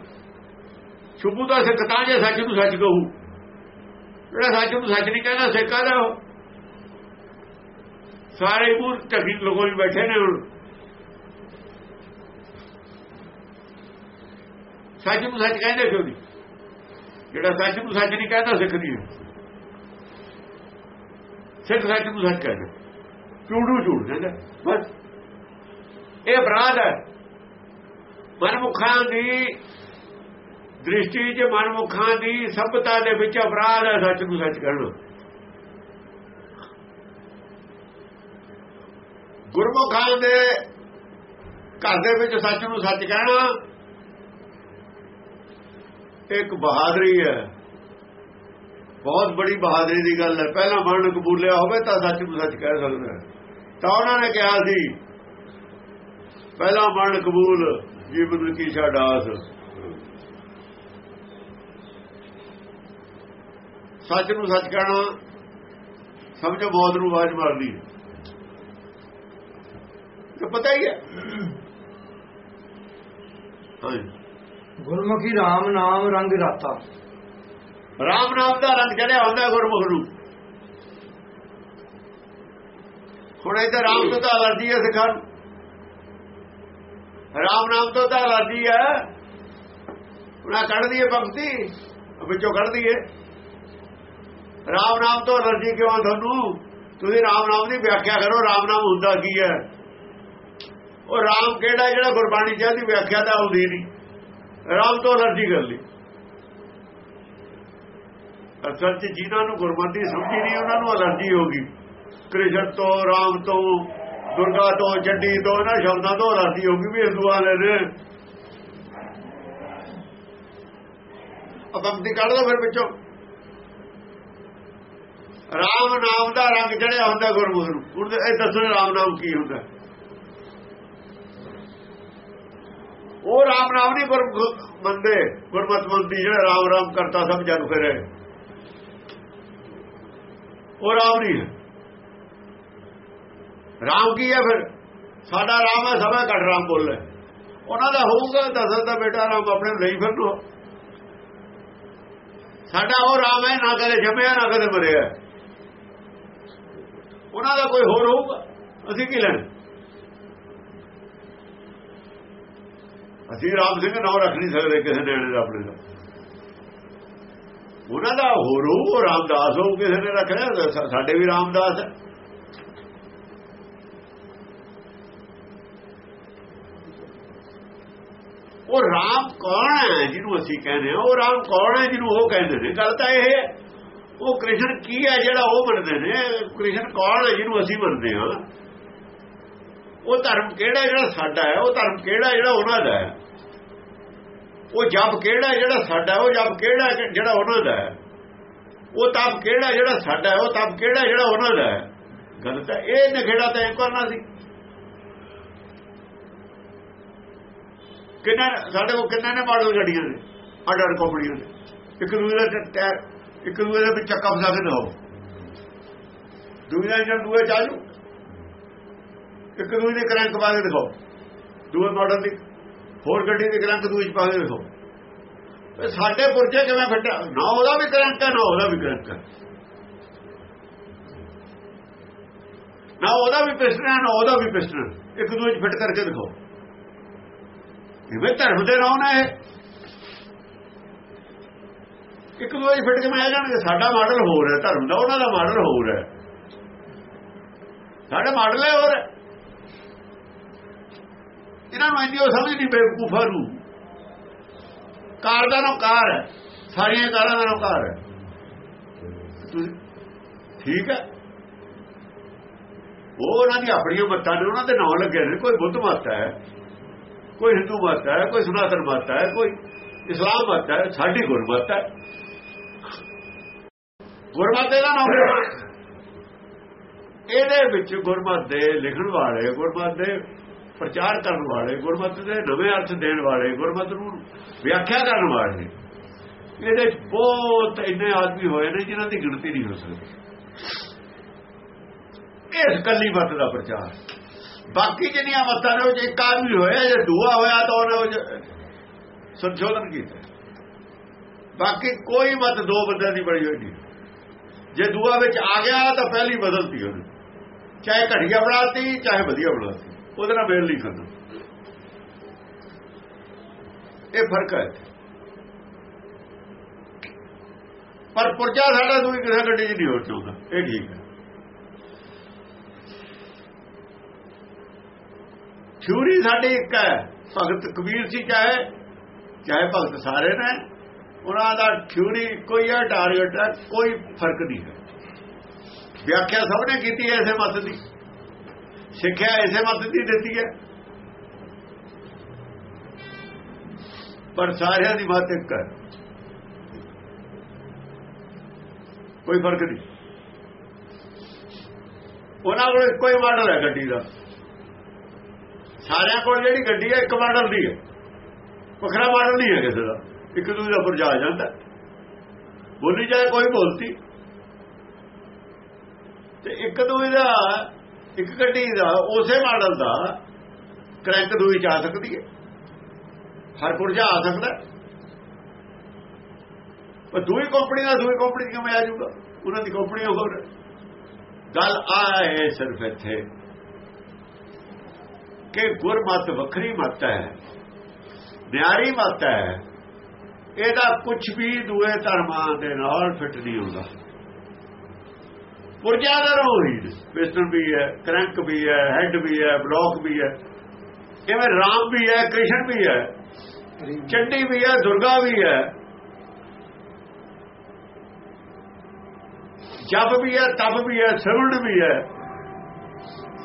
ਛੁਪੂ ਦਾ ਸਿੱਖ ਤਾਂ ਜੇ ਸੱਚ ਨੂੰ ਸੱਚ ਕਹੂ। ਜਿਹੜਾ ਸੱਚ ਨੂੰ ਸੱਚ ਨਹੀਂ ਕਹਿੰਦਾ, ਸਿੱਖ ਆਦਾ ਉਹ ਸਾਰੇ ਮੂਰ ਢਕੀ ਲੋਕੋ ਵੀ ਬੈਠੇ ਨੇ ਹੁਣ। ਸੱਚ ਨੂੰ ਸੱਚ ਕਹਿੰਦੇ ਕਿਉਂ ਨਹੀਂ ਜਿਹੜਾ ਸੱਚ ਨੂੰ ਸੱਚ ਨਹੀਂ ਕਹਿੰਦਾ, ਸਿੱਖ ਨਹੀਂ ਸਿੱਖ ਸੱਚ ਨੂੰ ਸੱਚ ਕਹਿੰਦਾ। ਝੂਠੂ ਝੂੜ ਕਹਿੰਦਾ। ਬਸ। ਇਹ ਅਪਰਾਧ ਹੈ। ਮਨਮੁਖਾਂ ਦੀ ਦ੍ਰਿਸ਼ਟੀ 'ਚ ਮਨਮੁਖਾਂ ਦੀ ਸਭਤਾ ਦੇ ਵਿੱਚ ਅਪਰਾਧ ਹੈ ਸੱਚ ਨੂੰ ਸੱਚ ਕਹਿਣਾ। ਗੁਰਮੁਖਾਂ ਦੇ ਘਰ ਦੇ ਵਿੱਚ ਸੱਚ ਨੂੰ ਸੱਚ ਕਹਿਣਾ, ਇੱਕ ਬਹਾਦਰੀ ਹੈ। ਬਹੁਤ ਬੜੀ ਬਹਾਦਰੀ ਦੀ ਗੱਲ ਹੈ। ਪਹਿਲਾਂ ਮਰਨ ਕਬੂਲਿਆ ਹੋਵੇ ਤਾਂ ਸੱਚ ਨੂੰ ਸੱਚ ਕਹਿ ਸਕਦਾ ਤਾਂ ਉਹਨਾਂ ਨੇ ਕਿਹਾ ਸੀ, ਪਹਿਲਾਂ ਮਰਨ ਕਬੂਲ, ਜੀਵਨ ਕੀ ਛਾਡਾਸ ਸੱਚ ਨੂੰ ਸੱਚ ਕਹਿਣਾ, ਸਮਝੋ ਮੌਤ ਨੂੰ ਆਵਾਜ਼ ਮਾਰਦੀ ਤੇ ਪਤਾ ਹੀ ਹੈ। ਗੁਰਮੁਖੀ RAM ਨਾਮ ਰੰਗ ਰਾਤਾ। ਰਾਮ ਨਾਮ ਦਾ ਰੰਗ ਚੜਿਆ ਹੁੰਦਾ ਗੁਰਮੁਖ ਨੂੰ। ਹੁਣ ਇਹਦਾ ਰਾਮ ਤੋਂ ਤਾਂ ਅਲਰਜੀ ਹੈ ਸਿੱਖਾਂ ਨੂੰ ਰਾਮ ਨਾਮ ਤੋਂ ਤਾਂ ਅਲਰਜੀ ਹੈ। ਉਹਨਾਂ ਕੱਢਦੀ ਹੈ ਭਗਤੀ ਵਿੱਚੋਂ ਕੱਢਦੀ ਹੈ। ਰਾਮ ਨਾਮ ਤੋਂ ਅਲਰਜੀ ਕਿਉਂ ਆ ਤੁਹਾਨੂੰ? ਤੁਸੀਂ ਰਾਮ ਨਾਮ ਦੀ ਵਿਆਖਿਆ ਕਰੋ ਰਾਮ ਨਾਮ ਹੁੰਦਾ ਕੀ ਹੈ? ਉਹ ਰਾਮ ਕਿਹੜਾ ਜਿਹੜਾ ਗੁਰਬਾਣੀ ਚ ਦੀ ਵਿਆਖਿਆ ਤਾਂ ਆਉਂਦੀ ਨਹੀਂ। ਰਾਮ ਤੋਂ ਅਲਰਜੀ ਕਰ ਲਈ। ਅਸਲ ਚ ਜਿਨ੍ਹਾਂ ਨੂੰ ਗੁਰਮਤਿ ਸਮਝੀ ਨਹੀਂ, ਉਹਨਾਂ ਨੂੰ ਅਲਰਜੀ ਹੋ ਗਈ। ਕ੍ਰਿਸ਼ਨ ਤੋਂ, ਰਾਮ ਤੋਂ, ਦੁਰਗਾ ਤੋਂ, ਚੰਡੀ ਤੋਂ, ਇਹਨਾਂ ਸ਼ਬਦਾਂ ਤੋਂ ਅਲਰਜੀ ਹੋ ਗਈ ਵੀ ਹਿੰਦੂਆਂ ਨੇ ਅਪੰਕਤੀ ਕੱਢ ਦੋ ਫਿਰ ਵਿੱਚੋਂ। ਰਾਮ ਨਾਮ ਦਾ ਰੰਗ ਚੜਿਆ ਹੁੰਦਾ ਗੁਰਮੁਖ ਨੂੰ। ਹੁਣ ਇਹ ਦੱਸੋ ਰਾਮ ਨਾਮ ਕੀ ਹੁੰਦਾ। ਉਹ ਰਾਮ ਨਾਮ ਨਹੀਂ ਗੁਰਮੁਖ ਬੰਦੇ, ਗੁਰਮਤ ਬੰਦੀ ਜਿਹੜਾ ਰਾਮ ਰਾਮ ਕਰਤਾ ਸਭ ਜਗ ਫਿਰੇ। ਉਹ ਰਾਮ ਨਹੀਂ ਹੈ। ਰਾਮ ਕੀ ਹੈ ਫਿਰ? ਸਾਡਾ ਰਾਮ ਹੈ, ਸਭਾ ਘਟ ਰਾਮ ਬੋਲੇ ਉਹਨਾਂ ਦਾ ਹੋਊਗਾ ਦਸਰ ਦਾ ਬੇਟਾ, ਰਾਮ ਆਪਣੇ ਲਈ ਫਿਰ ਨੂੰ ਸਾਡਾ ਉਹ ਰਾਮ ਹੈ, ਨਾ ਕਦੇ ਜੰਮਿਆ, ਨਾ ਕਦੇ ਮਰਿਆ। ਉਹਨਾਂ ਦਾ ਕੋਈ ਹੋਰ ਹੋਊਗਾ? ਅਸੀਂ ਕੀ ਲੈਣ? ਅਸੀਂ ਰਾਮ ਸਿੰਘ ਨਾਮ ਰੱਖ ਨਹੀਂ ਸਕਦੇ ਕਿਸੇ ਨੇੜੇ ਦਾ ਆਪਣੇ ਦਾ ਉਹਨਾਂ ਦਾ ਹੋਰ ਉਹ ਰਾਮਦਾਸ ਹੋ ਕਿਸੇ ਨੇ ਰੱਖਿਆ ਸਾਡੇ ਵੀ ਰਾਮਦਾਸ ਹੈ। ਉਹ ਰਾਮ ਕੌਣ ਹੈ ਜਿਹਨੂੰ ਅਸੀਂ ਕਹਿੰਦੇ ਹਾਂ? ਉਹ ਰਾਮ ਕੌਣ ਹੈ ਜਿਹਨੂੰ ਉਹ ਕਹਿੰਦੇ ਨੇ? ਗੱਲ ਤਾਂ ਇਹ ਹੈ, ਉਹ ਕ੍ਰਿਸ਼ਨ ਕੀ ਹੈ ਜਿਹੜਾ ਉਹ ਮੰਨਦੇ ਨੇ? ਕ੍ਰਿਸ਼ਨ ਕੌਣ ਹੈ ਜਿਹਨੂੰ ਅਸੀਂ ਮੰਨਦੇ ਹਾਂ? ਉਹ ਧਰਮ ਕਿਹੜਾ ਜਿਹੜਾ ਸਾਡਾ ਹੈ? ਉਹ ਧਰਮ ਕਿਹੜਾ ਜਿਹੜਾ ਉਹਨਾਂ ਦਾ ਹੈ? ਉਹ ਜਪ ਕਿਹੜਾ ਜਿਹੜਾ ਸਾਡਾ ਉਹ ਜਪ ਕਿਹੜਾ ਜਿਹੜਾ ਉਹਨਾਂ ਦਾ ਹੈ? ਉਹ ਤਪ ਕਿਹੜਾ ਜਿਹੜਾ ਸਾਡਾ ਉਹ ਤਪ ਕਿਹੜਾ ਜਿਹੜਾ ਉਹਨਾਂ ਦਾ ਹੈ? ਗੱਲ ਤਾਂ ਇਹ ਨਖੇੜਾ ਤਾਂ ਇਹ ਕਰਨਾ ਸੀ ਕਿੰਨਾ ਸਾਡੇ ਕੋਲ ਕਿੰਨਾ ਨੇ ਮਾਡਲ ਗੱਡੀਆਂ ਨੇ ਅਡਰ ਕੰਪਨੀਆਂ ਨੇ ਇੱਕ ਦੂਜੇ ਦਾ ਟਾਇਰ ਇੱਕ ਦੂਜੇ ਦੇ ਵਿੱਚ ਚੱਕਾ ਫਸਾ ਕੇ ਦਿਓ ਦੁਨੀਆ ਜਨ ਦੂਏ ਚਾਲੂ ਇੱਕ ਦੂਜੇ ਦੇ ਕਰੰਟ ਪਾ ਕੇ ਦਿਖਾਓ। ਦੂਏ ਮਾਡਲ ਦੀ ਹੋਰ ਗੱਡੀ ਦੇ ਕਰੰਟ ਦੂਜੇ ਚ ਪਾ ਕੇ ਦਿਖਾਓ। ਸਾਡੇ ਪੁਰਜੇ ਕਿਵੇਂ ਫਿੱਟਾ ਨਾ ਉਹਦਾ ਵੀ ਕਰੰਟ ਹੈ, ਨਾ ਉਹਦਾ ਵੀ ਕਰੰਟ ਹੈ। ਨਾ ਉਹਦਾ ਵੀ ਪਿਸਟਨ ਹੈ, ਨਾ ਉਹਦਾ ਵੀ ਪਿਸਟਨ ਇੱਕ ਦੂਜੇ ਚ ਫਿੱਟ ਕਰਕੇ ਦਿਖਾਓ। ਇਵੇਂ ਧਰਮ ਦੇ ਨਾਮ ਹੈ ਇੱਕ ਦੂਜੇ ਚ ਫਿੱਟ ਕੇ ਮੈਂ ਜਾਣਗੇ? ਸਾਡਾ ਮਾਡਲ ਹੋਰ ਹੈ, ਧਰਮ ਦਾ ਉਹਨਾਂ ਦਾ ਮਾਡਲ ਹੋਰ ਹੈ। ਸਾਡਾ ਮਾਡਲ ਹੈ ਹੋਰ ਹੈ। ਇਹਨਾਂ ਨੂੰ ਇੰਨੀ ਉਹ ਸਮਝ ਨਹੀਂ ਬੇਵਕੂਫਾਂ ਨੂੰ। ਕਾਰ ਦਾ ਨਾ ਕਾਰ ਹੈ। ਸਾਰੀਆਂ ਕਾਰਾਂ ਦਾ ਨਾ ਕਾਰ ਹੈ। ਠੀਕ ਹੈ। ਉਹ ਉਹਨਾਂ ਦੀ ਆਪਣੀਆਂ ਮੱਤਾਂ ਨੇ, ਉਹਨਾਂ ਦੇ ਨਾਂ ਲੱਗੇ ਨੇ। ਕੋਈ ਬੁੱਧ ਮੱਤ ਹੈ, ਕੋਈ ਹਿੰਦੂ ਮੱਤ ਹੈ, ਕੋਈ ਸਨਾਤਨ ਮੱਤ ਹੈ, ਕੋਈ ਇਸਲਾਮ ਮੱਤ ਹੈ, ਸਾਡੀ ਗੁਰਮਤ ਹੈ। ਗੁਰਮਤ ਇਹਦਾ ਨਾਮ ਇਹਦੇ ਵਿੱਚ ਗੁਰਮਤ ਦੇ ਲਿਖਣ ਵਾਲੇ ਗੁਰਮਤ ਦੇ ਪ੍ਰਚਾਰ ਕਰਨ ਵਾਲੇ, ਗੁਰਮਤ ਦੇ ਨਵੇਂ ਅਰਥ ਦੇਣ ਵਾਲੇ, ਗੁਰਮਤਿ ਨੂੰ ਵਿਆਖਿਆ ਕਰਨ ਵਾਲੇ। ਇਹਦੇ ਬਹੁਤ ਇੰਨੇ ਆਦਮੀ ਹੋਏ ਨੇ ਜਿਨ੍ਹਾਂ ਦੀ ਗਿਣਤੀ ਨਹੀਂ ਹੋ ਸਕਦੀ। ਇਸ ਕੱਲੀ ਮਤ ਦਾ ਪ੍ਰਚਾਰ। ਬਾਕੀ ਜਿੰਨੀਆਂ ਮਤਾਂ ਨੇ ਉਹ 'ਚ ਇੱਕ ਆਦਮੀ ਹੋਇਆ, ਜੇ ਦੂਆ ਹੋਇਆ ਤਾਂ ਉਹਨੇ ਸੰਸ਼ੋਧਨ ਕੀਤਾ। ਬਾਕੀ ਕੋਈ ਮਤ ਦੋ ਬੰਦਿਆਂ ਦੀ ਬੜੀ ਹੋਈ ਨਹੀਂ। ਜੇ ਦੂਆ ਵਿੱਚ ਆ ਗਿਆ ਤਾਂ ਪਹਿਲੀ ਬਦਲਤੀ ਉਹਨੇ ਚਾਹੇ ਘਟੀਆ ਬਣਾਤੀ, ਚਾਹੇ ਵਧੀਆ ਬਣਾਤੀ। ਉਹਦੇ ਨਾਲ ਮੇਲ ਨਹੀਂ ਕਰਨਾ ਇਹ ਫ਼ਰਕ ਹੈ। ਪਰ ਪੁਰਜਾ ਸਾਡਾ ਦੂਈ ਕਿਸੇ ਗੱਡੀ 'ਚ ਨਹੀਂ ਹੋ ਚਾਹੁੰਦਾ ਇਹ ਠੀਕ ਹੈ। ਥਿਊਰੀ ਸਾਡੀ ਇੱਕ ਹੈ। ਭਗਤ ਕਬੀਰ ਸੀ ਚਾਹੇ ਚਾਹੇ ਭਗਤ ਸਾਰੇ ਨੇ, ਉਹਨਾਂ ਦਾ ਥਿਊਰੀ ਕੋਈ ਹੈ ਟਾਰਗੇਟ ਹੈ, ਕੋਈ ਫ਼ਰਕ ਨਹੀਂ ਹੈ। ਵਿਆਖਿਆ ਸਭ ਨੇ ਕੀਤੀ ਹੈ ਇਸੇ ਮਤ ਦੀ। ਸਿੱਖਿਆ ਇਸੇ ਮਤ ਦੀ ਦਿੱਤੀ ਹੈ। ਪਰ ਸਾਰਿਆਂ ਦੀ ਬਾਤ ਇੱਕ ਹੈ। ਕੋਈ ਫ਼ਰਕ ਨਹੀਂ। ਉਹਨਾਂ ਕੋਲ ਇੱਕੋ ਹੀ ਮਾਡਲ ਹੈ ਗੱਡੀ ਦਾ। ਸਾਰਿਆਂ ਕੋਲ ਜਿਹੜੀ ਗੱਡੀ ਹੈ, ਇੱਕ ਮਾਡਲ ਦੀ ਹੈ। ਵੱਖਰਾ ਮਾਡਲ ਨਹੀਂ ਹੈ ਕਿਸੇ ਦਾ। ਇੱਕ ਦੂਜੇ ਦਾ ਪੁਰਜਾ ਜਾਂਦਾ ਬੋਲੀ ਜਾਏ, ਕੋਈ ਬੋਲਤੀ ਤੇ ਇੱਕ ਦੂਜੇ ਦਾ ਇੱਕ ਗੱਡੀ ਦਾ, ਉਸੇ ਮਾਡਲ ਦਾ ਕਰੰਟ ਦੂਈ ਚ ਆ ਸਕਦੀ ਹੈ। ਹਰ ਪੁਰਜਾ ਆ ਸਕਦਾ ਪਰ ਦੂਈ ਕੰਪਨੀ ਦਾ ਦੂਈ ਕੰਪਨੀ ਕਿਵੇਂ ਆ ਜਾਊਗਾ? ਉਹਨਾਂ ਦੀ ਕੰਪਨੀ ਹੋਰ ਗੱਲ ਆ ਹੈ ਸਿਰਫ ਇੱਥੇ ਕਿ ਗੁਰਮਤ ਵੱਖਰੀ ਮਤ ਹੈ, ਨਿਆਰੀ ਮਤ ਹੈ। ਇਹਦਾ ਕੁਝ ਵੀ ਦੂਏ ਧਰਮਾਂ ਦੇ ਨਾਲ ਫਿੱਟ ਨਹੀਂ ਹੁੰਦਾ। ਪੁਰਜਾ ਦਾ ਰੋਹੀ ਪਿਸਟਨ ਵੀ ਹੈ ਕਰੰਕ ਵੀ ਹੈ ਹੈਡ ਵੀ ਹੈ ਬਲੌਕ ਵੀ ਹੈ ਕਿਵੇਂ ਰਾਮ ਵੀ ਹੈ ਕ੍ਰਿਸ਼ਨ ਵੀ ਹੈ ਚੰਡੀ ਵੀ ਹੈ ਦੁਰਗਾ ਵੀ ਹੈ ਜਪ ਵੀ ਹੈ ਤਪ ਵੀ ਹੈ ਸਰਵਣ ਵੀ ਹੈ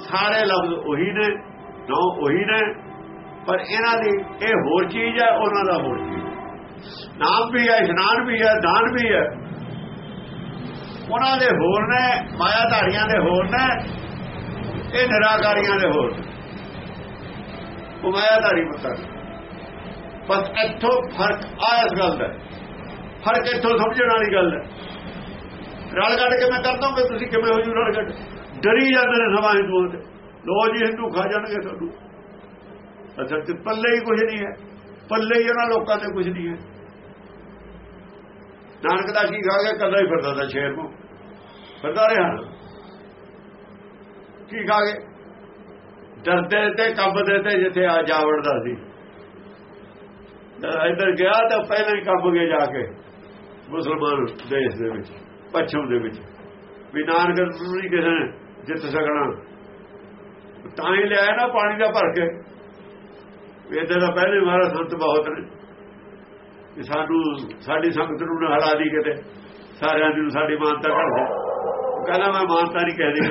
ਸਾਰੇ ਲਫ਼ਜ਼ ਉਹੀ ਨੇ ਨੋ ਉਹੀ ਨੇ ਪਰ ਇਹਨਾਂ ਦੀ ਇਹ ਹੋਰ ਚੀਜ਼ ਹੈ ਉਹਨਾਂ ਦਾ ਹੋਰ ਚੀਜ਼ ਨਾਮ ਵੀ ਹੈ ਇਸ਼ਨਾਨ ਵੀ ਹੈ ਦਾਨ ਵੀ ਹੈ ਉਹਨਾਂ ਦੇ ਹੋਰ ਨੇ ਮਾਇਆ ਧਾਰੀਆਂ ਦੇ ਹੋਰ ਨੇ, ਇਹ ਨਿਰਾਕਾਰੀਆਂ ਦੇ ਹੋਰ ਉਹ ਮਾਇਆ ਧਾਰੀ ਮਤਾਂ ਬਸ ਇੱਥੋਂ ਫ਼ਰਕ ਆ ਗੱਲ ਦਾ ਫ਼ਰਕ ਇੱਥੋਂ ਸਮਝਣ ਵਾਲੀ ਗੱਲ ਹੈ। ਰਲ ਕੱਢ ਕੇ ਮੈਂ ਕਰਦਾ ਕਿ ਤੁਸੀਂ ਕਿਵੇਂ ਹੋ ਜੂ ਰਲ ਕੱਢ ਡਰੀ ਜਾਂਦੇ ਨੇ ਸਮਾਂ ਹਿੰਦੂਆਂ ਤੇ ਲੋ ਜੀ, ਹਿੰਦੂ ਖਾ ਜਾਣਗੇ ਤੁਹਾਨੂੰ ਅਸਲ ਤੇ ਪੱਲੇ ਹੀ ਕੁਝ ਨਹੀਂ ਹੈ। ਪੱਲੇ ਹੀ ਉਹਨਾਂ ਲੋਕਾਂ ਤੇ ਕੁਝ ਨਹੀਂ ਹੈ। ਨਾਨਕ ਦਾ ਕੀ ਖਾ ਗਿਆ ਕੱਲਾ ਹੀ ਫਿਰਦਾ ਦਾ ਸ਼ੇਰ ਨੂੰ। ਫਿਰਦਾ ਰਿਹਾ। ਕੀ ਖਾ ਗਏ? ਡਰਦੇ ਤੇ ਕੰਬਦੇ ਤੇ ਜਿੱਥੇ ਆ ਜਾ ਵੜਦਾ ਸੀ ਇੱਧਰ ਗਿਆ ਤਾਂ ਪਹਿਲਾਂ ਹੀ ਕੰਬ ਗਿਆ ਜਾ ਕੇ ਮੁਸਲਮਾਨ ਦੇਸ਼ ਦੇ ਵਿੱਚ, ਪੱਛਮ ਦੇ ਵਿੱਚ। ਵੀ ਨਾਨਕ ਨੂੰ ਨਹੀਂ ਕਿਸੇ ਨੇ ਜਿੱਤ ਸਕਣਾ। ਤਾਂ ਹੀ ਲਿਆ ਨਾ ਪਾਣੀ ਦਾ ਭਰ ਕੇ। ਇਹਦੇ ਦਾ ਪਹਿਲੇ ਮਹਾਰਾ ਸੰਤ ਬਹੁਤ ਨੇ। ਕਿ ਸਾਨੂੰ ਸਾਡੀ ਸੰਗਤ ਨੂੰ ਨਾ ਹਰਾ ਦੀ ਕਿਤੇ। ਸਾਰਿਆਂ ਦੀ ਸਾਡੀ ਮਾਨਤਾ ਕਰ ਕਹਿੰਦਾ, ਮੈਂ ਮਾਨਤਾ ਨਹੀਂ ਕਹਦੀ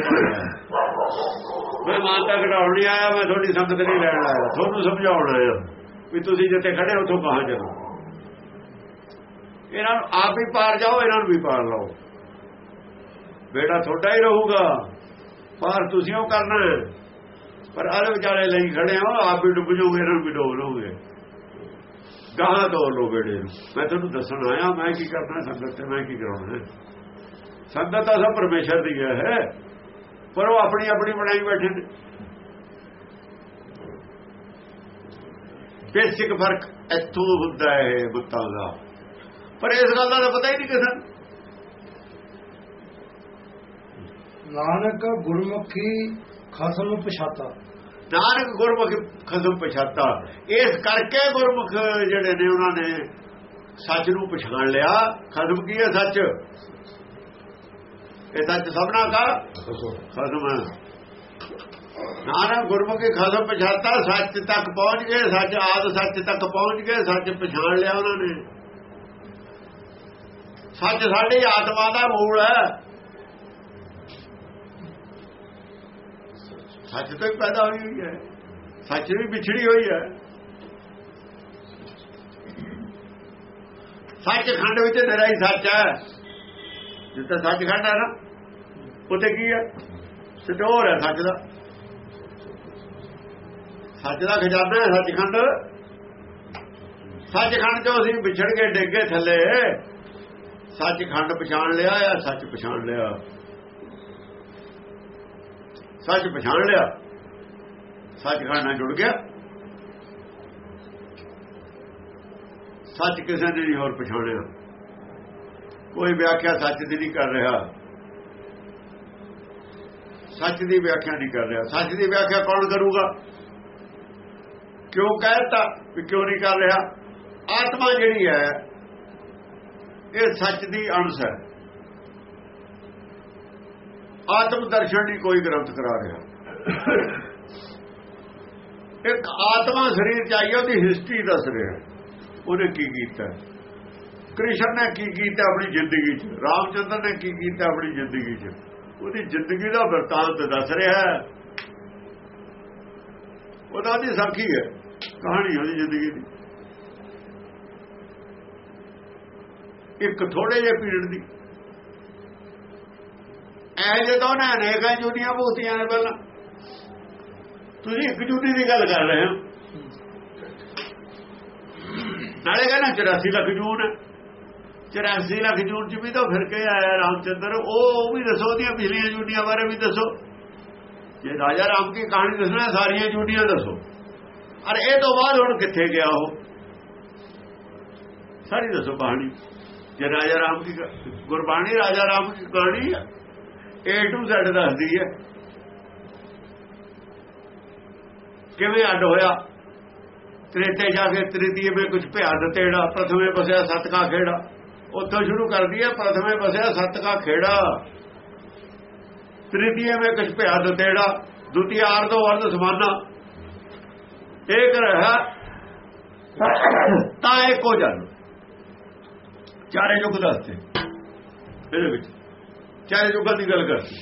ਮੈਂ ਮਾਨਤਾ ਘਟਾਉਣ ਨਹੀਂ ਆਇਆ, ਮੈਂ ਤੁਹਾਡੀ ਸੰਗਤ ਨਹੀਂ ਲੈਣ ਆਇਆ। ਤੁਹਾਨੂੰ ਸਮਝਾਉਣ ਆਇਆ ਵੀ ਤੁਸੀਂ ਜਿੱਥੇ ਖੜੇ ਉੱਥੋਂ ਬਾਹਰ ਜਾਓ। ਇਹਨਾਂ ਨੂੰ ਆਪ ਵੀ ਪਾਰ ਜਾਓ, ਇਹਨਾਂ ਨੂੰ ਵੀ ਪਾਰ ਲਾਓ। ਬੇਟਾ ਤੁਹਾਡਾ ਹੀ ਰਹੂਗਾ। ਪਾਰ ਤੁਸੀਂ ਉਹ ਕਰਨਾ ਪਰ ਆਲੇ ਵਿਚਾਰੇ ਲਈ ਖੜੇ ਹੋ, ਆਪ ਵੀ ਡੁੱਬ ਜਾਓਗੇ, ਇਹਨਾਂ ਨੂੰ ਵੀ ਡੋਬ ਲਓਗੇ। ਗਾਹਾਂ ਤੋਂ ਲੋ ਬੇੜੇ ਨੂੰ। ਮੈਂ ਤੁਹਾਨੂੰ ਦੱਸਣ ਆਇਆ, ਮੈਂ ਕੀ ਕਰਨਾ ਸੰਗਤ ਤੇ, ਮੈਂ ਕੀ ਕਰਾਉਣਾ? ਸੰਗਤ ਤਾਂ ਸਭ ਪਰਮੇਸ਼ਰ ਦੀ ਹੈ ਪਰ ਉਹ ਆਪਣੀ ਆਪਣੀ ਬਣਾਈ ਬੈਠੇ ਨੇ। ਬੇਸਿਕ ਫ਼ਰਕ ਇੱਥੋਂ ਹੁੰਦਾ ਹੈ ਬੁੱਤਾਂ ਦਾ। ਪਰ ਇਸ ਗੱਲ ਦਾ ਪਤਾ ਹੀ ਨਹੀਂ ਕਿਸੇ ਨਾਨਕ ਗੁਰਮੁਖੀ ਖਸਮ ਪਛਾਤਾ। ਨਾਨਕ ਗੁਰਮੁਖ ਖਸਮ ਪਛਾਤਾ। ਇਸ ਕਰਕੇ ਗੁਰਮੁਖ ਜਿਹੜੇ ਨੇ, ਉਹਨਾਂ ਨੇ ਸੱਚ ਨੂੰ ਪਛਾਣ ਲਿਆ। ਖਸਮ ਕੀ ਹੈ ਸੱਚ? ਇਹ ਸੱਚ ਸਭਨਾ ਦਾ ਖਸਮ ਹੈ। ਨਾਨਕ ਗੁਰਮੁਖੀ ਖਸਮ ਪਛਾਤਾ, ਸੱਚ ਤੱਕ ਪਹੁੰਚ ਗਏ, ਸੱਚ ਆਦ ਸੱਚ ਤੱਕ ਪਹੁੰਚ ਗਏ, ਸੱਚ ਪਛਾਣ ਲਿਆ ਉਹਨਾਂ ਨੇ। ਸੱਚ ਸਾਡੀ ਆਤਮਾ ਦਾ ਮੂਲ ਹੈ। ਸੱਚ ਤੋਂ ਹੀ ਪੈਦਾ ਹੋਈ ਹੋਈ ਹੈ। ਸੱਚ ਵੀ ਵਿਛੜੀ ਹੋਈ ਹੈ। ਸੱਚ ਖੰਡ ਵਿੱਚ ਤੇਰਾ ਹੀ ਸੱਚ ਹੈ। ਜਿੱਥੇ ਸੱਚ ਖੰਡ ਹੈ ਨਾ, ਉੱਥੇ ਕੀ ਹੈ? ਸਟੋਰ ਹੈ ਸੱਚ ਦਾ। ਸੱਚ ਦਾ ਖਜ਼ਾਨਾ ਹੈ ਸੱਚਖੰਡ ਸੱਚਖੰਡ ਚੋਂ ਅਸੀਂ ਵਿਛੜ ਕੇ ਡਿੱਗੇ ਥੱਲੇ। ਸੱਚਖੰਡ ਪਛਾਣ ਲਿਆ ਜਾਂ ਸੱਚ ਪਛਾਣ ਲਿਆ? ਸੱਚ ਪਛਾਣ ਲਿਆ ਸੱਚਖੰਡ ਨਾਲ ਜੁੜ ਗਿਆ। ਸੱਚ ਕਿਸੇ ਨੇ ਨਹੀਂ ਹੋਰ ਪਛਾਣਿਆ। ਕੋਈ ਵਿਆਖਿਆ ਸੱਚ ਦੀ ਨਹੀਂ ਕਰ ਰਿਹਾ। ਸੱਚ ਦੀ ਵਿਆਖਿਆ ਨਹੀਂ ਕਰ ਰਿਹਾ। ਸੱਚ ਦੀ ਵਿਆਖਿਆ ਕੌਣ ਕਰੂਗਾ? ਕਿਉਂ ਕਹਿਤਾ ਵੀ ਕਿਉਂ ਨਹੀਂ ਕਰ ਰਿਹਾ? ਆਤਮਾ ਜਿਹੜੀ ਹੈ, ਇਹ ਸੱਚ ਦੀ ਅੰਸ਼ ਹੈ। ਆਤਮ ਦਰਸ਼ਨ ਦੀ ਕੋਈ ਗ੍ਰੰਥ ਕਰਾ ਰਿਹਾ। ਇੱਕ ਆਤਮਾ ਸਰੀਰ ਚ ਚਾਹੀਏ ਉਹਦੀ ਹਿਸਟਰੀ ਦੱਸ ਰਿਹਾ। ਉਹਨੇ ਕੀ ਕੀਤਾ? ਕ੍ਰਿਸ਼ਨ ਨੇ ਕੀ ਕੀਤਾ ਆਪਣੀ ਜ਼ਿੰਦਗੀ 'ਚ? ਰਾਮਚੰਦਰ ਨੇ ਕੀ ਕੀਤਾ ਆਪਣੀ ਜ਼ਿੰਦਗੀ 'ਚ? ਉਹਦੀ ਜ਼ਿੰਦਗੀ ਦਾ ਵਰਤਾਂਤ ਦੱਸ ਰਿਹਾ ਹੈ। ਉਹਦਾ ਦੀ ਸਾਖੀ ਹੈ, ਕਹਾਣੀ ਉਹਦੀ ਜ਼ਿੰਦਗੀ ਦੀ। ਇੱਕ ਥੋੜੇ ਜਿਹੇ ਪੀਰੀਅਡ ਦੀ। ਐ ਜਦੋਂ ਨਾ ਅਨੇਕਾਂ ਜੁਨੀਆਂ ਭੂਤੀਆਂ ਨੇ ਪਹਿਲਾਂ। ਤੁਸੀਂ ਇੱਕ ਜੁਨੀ ਦੀ ਗੱਲ ਕਰ ਰਹੇ ਹੋ। ਨਾਲੇ ਕਹਿੰਦਾ 84 ਲੱਖ ਜੂਨ 84 ਲੱਖ ਜੂਨ ਚ ਵੀ ਤਾਂ ਫਿਰ ਕੇ ਆਇਆ ਰਾਮਚੰਦਰ। ਉਹ ਵੀ ਦੱਸੋ ਉਹਦੀਆਂ ਪਿਛਲੀਆਂ ਜੁਨੀਆਂ ਬਾਰੇ ਵੀ ਦੱਸੋ। ਜੇ ਰਾਜਾ ਰਾਮ ਦੀ ਕਹਾਣੀ ਦੱਸਣਾ, ਸਾਰੀਆਂ ਜੁਨੀਆਂ ਦੱਸੋ। ਅਰ ਇਹ ਤੋਂ ਬਾਅਦ ਹੁਣ ਕਿੱਥੇ ਗਿਆ ਉਹ? ਸਾਰੀ ਦੱਸੋ ਕਹਾਣੀ। ਜੇ ਰਾਜਾ ਰਾਮ ਦੀ ਗੁਰਬਾਣੀ ਰਾਜਾ ਰਾਮ ਦੀ ਕਹਾਣੀ A to Z ਦੱਸਦੀ ਹੈ। ਕਿਵੇਂ ਅੱਡ ਹੋਇਆ? ਤ੍ਰੇਤੇ ਜਾ ਕੇ ਤ੍ਰਿਤੀਏ ਵਿੱਚ ਕੁਝ ਭਿਆ ਦਤੇੜਾ ਪ੍ਰਥਮੇ ਬਸਿਆ ਸਤਕਾ ਖੇੜਾ। ਉੱਥੋਂ ਸ਼ੁਰੂ ਕਰਦੀ ਹੈ, ਪ੍ਰਥਮੇ ਬਸਿਆ ਸਤਕਾ ਖੇੜਾ। ਤ੍ਰਿਤੀਏ ਵਿੱਚ ਕੁਝ ਭਿਆ ਦਤੇੜਾ ਦੁਤੀ ਅਰਧੋ ਅਰਧ ਸਮਾਨਾ। ਇਹ ਰਹਾ। ਤਾਂ ਇੱਕੋ ਜਨ ਚਾਰੇ ਯੁੱਗ ਦੱਸਦੇ। ਇਹਦੇ ਵਿੱਚ। ਚਾਹੇ ਯੁੱਗਾਂ ਦੀ ਗੱਲ ਕਰਦੀ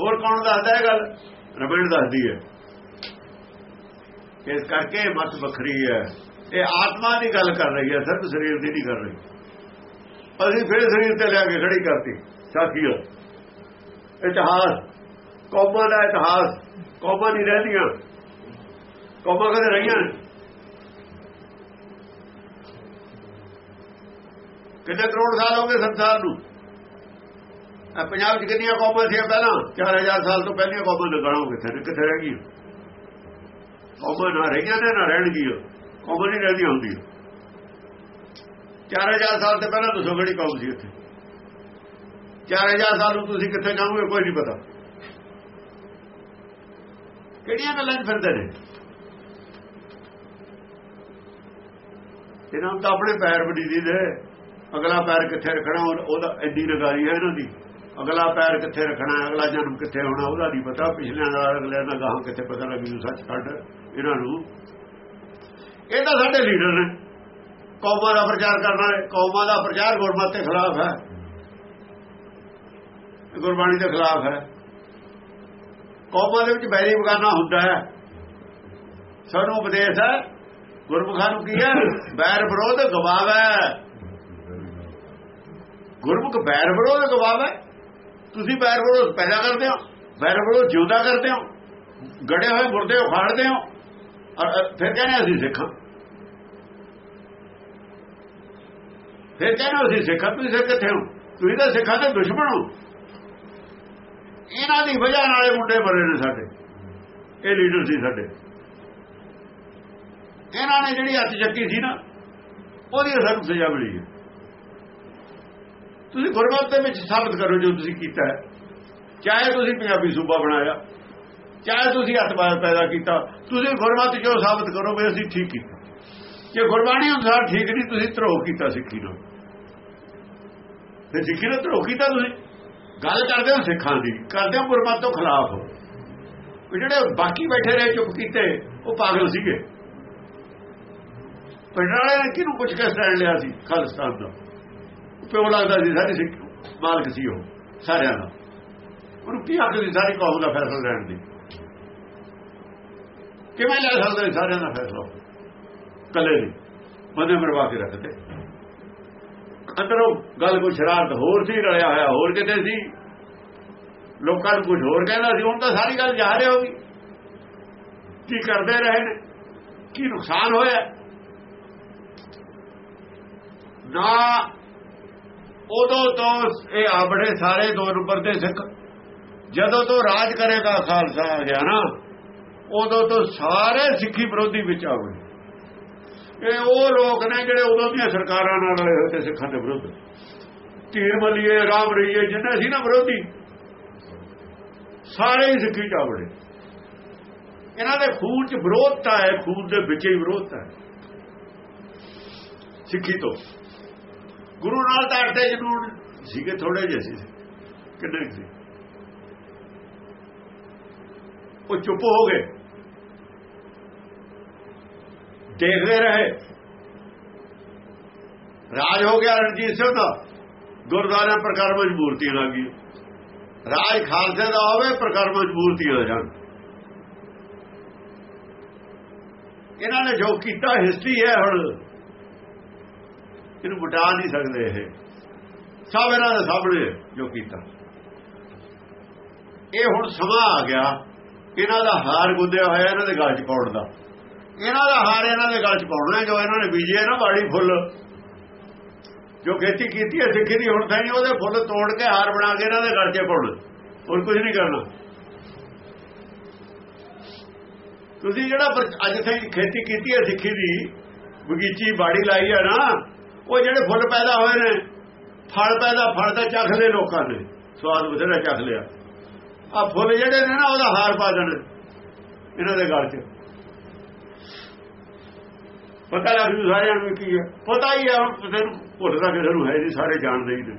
ਹੋਰ ਕੌਣ ਦੱਸਦਾ ਹੈ ਗੱਲ? ਰਬੜ ਦੱਸਦੀ ਹੈ। ਇਸ ਕਰਕੇ ਮਤ ਵੱਖਰੀ ਹੈ। ਇਹ ਆਤਮਾ ਦੀ ਗੱਲ ਕਰ ਰਹੀ ਹੈ, ਸਿਰਫ ਸਰੀਰ ਦੀ ਨਹੀਂ ਕਰ ਰਹੀ। ਅਸੀਂ ਫਿਰ ਸਰੀਰ ਤੇ ਲਿਆ ਕੇ ਖੜੀ ਕਰਤੀ ਸਾਖੀਓ ਇਤਿਹਾਸ, ਕੌਮਾਂ ਦਾ ਇਤਿਹਾਸ। ਕੌਮਾਂ ਨਹੀਂ ਰਹਿੰਦੀਆਂ। ਕੌਮਾਂ ਕਦੇ ਰਹੀਆਂ ਕਿੰਨੇ ਕਰੋੜ ਸਾਲ ਹੋ ਗਏ ਸੰਸਾਰ ਨੂੰ? ਪੰਜਾਬ 'ਚ ਕਿੰਨੀਆਂ ਕੌਮਾਂ ਸੀ ਪਹਿਲਾਂ? 4000 ਸਾਲ ਤੋਂ ਪਹਿਲੀਆਂ ਕੌਮਾਂ ਲਗਾਣੋ ਕਿੱਥੇ ਨੇ? ਕਿੱਥੇ ਰਹਿ ਗਈ ਕੌਮਾਂ ਨਾ ਰਹੀਆਂ ਨੇ ਨਾ ਰਹਿਣਗੀਆਂ। ਕੌਮਾਂ ਨਹੀਂ ਰਹਿੰਦੀਆਂ ਹੁੰਦੀਆਂ। 4000 ਸਾਲ ਤੋਂ ਪਹਿਲਾਂ ਦੱਸੋ ਕਿਹੜੀ ਕੌਮ ਸੀ ਉੱਥੇ 4000 ਸਾਲ ਨੂੰ ਤੁਸੀਂ ਕਿੱਥੇ ਜਾਓਗੇ ਕੋਈ ਨਹੀਂ ਪਤਾ। ਕਿਹੜੀਆਂ ਗੱਲਾਂ 'ਚ ਫਿਰਦੇ ਨੇ? ਇਹਨਾਂ ਤਾਂ ਆਪਣੇ ਪੈਰ ਵੜੀ ਦੀ ਦੇ ਅਗਲਾ ਪੈਰ ਕਿੱਥੇ ਰੱਖਣਾ? ਉਹਦਾ ਐਡੀ ਲਗਾਈ ਹੈ ਇਹਨਾਂ ਦੀ। ਅਗਲਾ ਪੈਰ ਕਿੱਥੇ ਰੱਖਣਾ, ਅਗਲਾ ਜਨਮ ਕਿੱਥੇ ਹੋਣਾ, ਉਹਦਾ ਨਹੀਂ ਪਤਾ। ਪਿਛਲੇ ਨਾਲ ਅਗਲੇ ਦਾ ਗਾਹਾਂ ਕਿੱਥੇ ਪਤਾ ਲੱਗੀ ਸੱਚ ਕੱਢ ਇਹਨਾਂ ਨੂੰ। ਇਹ ਤਾਂ ਸਾਡੇ ਲੀਡਰ ਨੇ। ਕੌਮਾਂ ਦਾ ਪ੍ਰਚਾਰ ਕਰਨ ਵਾਲੇ, ਕੌਮਾਂ ਦਾ ਪ੍ਰਚਾਰ ਗੁਰਮਤਿ ਦੇ ਖਿਲਾਫ ਹੈ। ਗੁਰਬਾਣੀ ਦੇ ਖਿਲਾਫ ਹੈ। ਕੌਮਾਂ ਦੇ ਵਿੱਚ ਬੈਰੀ ਬਗਾਨਾ ਹੁੰਦਾ ਹੈ। ਸਾਨੂੰ ਉਪਦੇਸ਼ ਹੈ, ਗੁਰਮੁਖਾਂ ਨੂੰ ਕੀ ਹੈ? ਬੈਰ ਵਿਰੋਧ ਗਵਾਵੇ ਗੁਰਮੁਖ ਬੈਰ ਵਿਰੋਧ ਗਵਾਵੇ ਤੁਸੀਂ ਪੈਰ ਵਿਰੋਧ ਪੈਦਾ ਕਰਦੇ ਹੋ, ਪੈਰ ਵਿਰੋਧ ਜਿਉਂਦਾ ਕਰਦੇ ਹੋ, ਗੜੇ ਹੋਏ ਮੁਰਦੇ ਉਖਾੜਦੇ ਹੋ। ਫਿਰ ਕਹਿੰਦੇ ਅਸੀਂ ਸਿੱਖਾਂ। ਫਿਰ ਕਹਿੰਦੇ ਅਸੀਂ ਸਿੱਖਾਂ, ਤੁਸੀਂ ਸਿੱਖ ਕਿੱਥੇ ਹੋ? ਤੁਸੀਂ ਤਾਂ ਸਿੱਖਾਂ ਦੇ ਦੁਸ਼ਮਣ ਹੋ। ਇਹਨਾਂ ਦੀ ਵਜ੍ਹਾ ਨਾਲੇ ਮੁੰਡੇ ਮਰੇ ਨੇ ਸਾਡੇ। ਇਹ ਲੀਡਰ ਸੀ ਸਾਡੇ। ਇਹਨਾਂ ਨੇ ਜਿਹੜੀ ਹੱਥ ਚੱਕੀ ਸੀ ਨਾ, ਉਹਦੀ ਸਾਨੂੰ ਸਜ਼ਾ ਮਿਲੀ ਹੈ। ਤੁਸੀਂ ਗੁਰਮਤ ਦੇ ਵਿੱਚ ਸਾਬਤ ਕਰੋ ਜੋ ਤੁਸੀਂ ਕੀਤਾ ਹੈ। ਚਾਹੇ ਤੁਸੀਂ ਪੰਜਾਬੀ ਸੂਬਾ ਬਣਾਇਆ, ਚਾਹੇ ਤੁਸੀਂ ਅਤਵਾਦ ਪੈਦਾ ਕੀਤਾ, ਤੁਸੀਂ ਗੁਰਮਤ ਜੋ ਸਾਬਤ ਕਰੋ ਵੀ ਅਸੀਂ ਠੀਕ ਕੀਤਾ। ਜੇ ਗੁਰਬਾਣੀ ਅਨੁਸਾਰ ਠੀਕ ਨਹੀਂ, ਤੁਸੀਂ ਧਰੋਹ ਕੀਤਾ ਸਿੱਖੀ ਨੂੰ ਤੇ ਸਿੱਖੀ ਨੂੰ ਧਰੋਹ ਕੀਤਾ ਤੁਸੀਂ, ਗੱਲ ਕਰਦੇ ਹੋ ਸਿੱਖਾਂ ਦੀ, ਕਰਦੇ ਹੋ ਗੁਰਮਤ ਤੋਂ ਖਿਲਾਫ। ਉਹ ਜਿਹੜੇ ਬਾਕੀ ਬੈਠੇ ਰਹੇ, ਚੁੱਪ ਕੀਤੇ, ਉਹ ਪਾਗਲ ਸੀਗੇ। ਪਿੰਡ ਵਾਲਿਆਂ ਨੇ ਕਿਹਨੂੰ ਪੁੱਛ ਕੇ ਸਟੈਂਡ ਲਿਆ ਸੀ, ਖਾਲਿਸਤਾਨ ਦਾ? ਪਿਓ ਲੱਗਦਾ ਸੀ ਸਾਰੀ ਸਿੱਖ ਮਾਲਕ ਸੀ ਉਹ, ਸਾਰਿਆਂ ਦਾ। ਉਹਨੂੰ ਕੀ ਹੱਕ ਸਾਰੀ ਕੌਮ ਦਾ ਫੈਸਲਾ ਲੈਣ ਦੀ? ਕਿਵੇਂ ਲੈ ਸਕਦੇ ਸਾਰਿਆਂ ਦਾ ਫੈਸਲਾ? ਕੱਲੇ ਨਹੀਂ ਬੰਦੇ ਮਰਵਾ ਕੇ ਰੱਖਦੇ ਅੰਦਰੋਂ ਗੱਲ ਕੋਈ ਸ਼ਰਾਰਤ ਹੋਰ ਸੀ, ਰਲਿਆ ਹੋਇਆ ਹੋਰ ਕਿਤੇ ਸੀ? ਲੋਕਾਂ ਨੂੰ ਕੁਝ ਹੋਰ ਕਹਿੰਦਾ ਸੀ, ਹੁਣ ਤਾਂ ਸਾਰੀ ਗੱਲ ਜਾ ਰਹੀ ਹੋਗੀ ਕੀ ਕਰਦੇ ਰਹੇ ਨੇ? ਕੀ ਨੁਕਸਾਨ ਹੋਇਆ? ਨਾ ਉਦੋਂ ਤੋਂ ਇਹ ਆਬੜੇ ਸਾਰੇ ਦੋ ਨੰਬਰ ਦੇ ਸਿੱਖ। ਜਦੋਂ ਤੋਂ ਰਾਜ ਕਰੇਗਾ ਖਾਲਸਾ ਆ ਗਿਆ ਨਾ ਉਦੋਂ ਤੋਂ ਸਾਰੇ ਸਿੱਖੀ ਵਿਰੋਧੀ ਵਿੱਚ ਆ ਗਏ। ਇਹ ਉਹ ਲੋਕ ਨੇ ਜਿਹੜੇ ਉਦੋਂ ਦੀਆਂ ਸਰਕਾਰਾਂ ਨਾਲ ਰਲੇ ਹੋਏ ਤੇ ਸਿੱਖਾਂ ਦੇ ਵਿਰੁੱਧ। ਧੀਰ ਮਲੀਏ, ਰਾਮ ਰਹੀਏ, ਜਿੰਨੇ ਸੀ ਨਾ ਵਿਰੋਧੀ, ਸਾਰੇ ਹੀ ਸਿੱਖੀ ਚਾਵੜੇ ਇਹਨਾਂ ਦੇ ਖੂਨ 'ਚ ਵਿਰੋਧਤਾ ਹੈ, ਖੂਨ ਦੇ ਵਿੱਚ ਹੀ ਵਿਰੋਧਤਾ ਹੈ। ਸਿੱਖੀ ਤੋਂ। ਗੁਰੂ ਨਾਲ ਤਾਂ ਅਟੇ ਜਨੂਨ। ਸੀਗੇ ਥੋੜੇ ਜਿਹੇ ਸੀ। ਕਿੰਨੇ ਸੀ? ਉਹ ਚੁੱਪ ਹੋ ਗਏ। ਦੇਖਦੇ ਰਹੇ। ਰਾਜ ਹੋ ਗਿਆ ਰਣਜੀਤ ਸਿੰਘ ਦਾ। ਗੁਰਦੁਆਰਾ ਪ੍ਰਕਾਰ ਮਜ਼ਬੂਰਤੀਆਂ ਮੂਰਤੀਆਂ ਗਈ ਰਾਜ ਖਾਲਸੇ ਦਾ ਹੋਵੇ ਪ੍ਰਕਾਰ ਮਜ਼ਬੂਰਤੀਆਂ ਆ ਜਾਣ। ਇਹਨਾਂ ਨੇ ਜੋ ਕੀਤਾ ਹਿਸਟਰੀ ਹੈ ਹੁਣ। ਇਹਨੂੰ ਮਿਟਾ ਨਹੀਂ ਸਕਦੇ ਇਹ। ਸਭ ਇਹਨਾਂ ਦੇ ਸਾਹਮਣੇ ਜੋ ਕੀਤਾ। ਇਹ ਹੁਣ ਸਮਾਂ ਆ ਗਿਆ, ਇਹਨਾਂ ਦਾ ਹਾਰ ਗੁੰਦਿਆ ਹੋਇਆ ਇਹਨਾਂ ਦੇ ਗਲ 'ਚ ਪਾਉਣ ਦਾ। ਇਹਨਾਂ ਦਾ ਹਾਰ ਇਹਨਾਂ ਦੇ ਗਲ 'ਚ ਪਾਉਣਾ ਜੋ ਇਹਨਾਂ ਨੇ ਬੀਜੇ ਨਾ ਬਾੜੀ ਫੁੱਲ। ਜੋ ਖੇਤੀ ਕੀਤੀ ਹੈ, ਸਿੱਖੀ ਦੀ ਹੁਣ ਤਾਂ ਉਹਦੇ ਫੁੱਲ ਤੋੜ ਕੇ ਹਾਰ ਬਣਾ ਕੇ ਇਹਨਾਂ ਦੇ ਗਲ 'ਚ ਪਾਉਣਾ। ਹੋਰ ਕੁਝ ਨਹੀਂ ਕਰਨਾ। ਤੁਸੀਂ ਜਿਹੜਾ ਅੱਜ ਤਾਈਂ ਖੇਤੀ ਕੀਤੀ ਹੈ, ਸਿੱਖੀ ਦੀ, ਬਗੀਚੀ, ਬਾੜੀ ਲਾਈ ਹੈ ਨਾ ਉਹ ਜਿਹੜੇ ਫੁੱਲ ਪੈਦਾ ਹੋਏ ਨੇ, ਫਲ ਪੈਦਾ, ਫਲ ਤਾਂ ਚੱਖ ਲਏ ਲੋਕਾਂ ਨੇ, ਸਵਾਦ ਬਥੇਰਾ ਚੱਖ ਲਿਆ। ਆ ਫੁੱਲ ਜਿਹੜੇ ਨੇ ਨਾ, ਉਹਦਾ ਹਾਰ ਪਾ ਦੇਣ, ਇਹਨਾਂ ਦੇ ਗਲ 'ਚ। ਪਤਾ ਲੱਗ ਜੂ ਸਾਰਿਆਂ ਨੂੰ ਕੀ ਹੈ। ਪਤਾ ਹੀ ਹੈ ਹੁਣ ਕਿਸੇ ਨੂੰ ਭੁੱਲਦਾ ਕਿਸੇ ਨੂੰ ਹੈ ਨਹੀਂ, ਸਾਰੇ ਜਾਣਦੇ ਹੀ ਨੇ।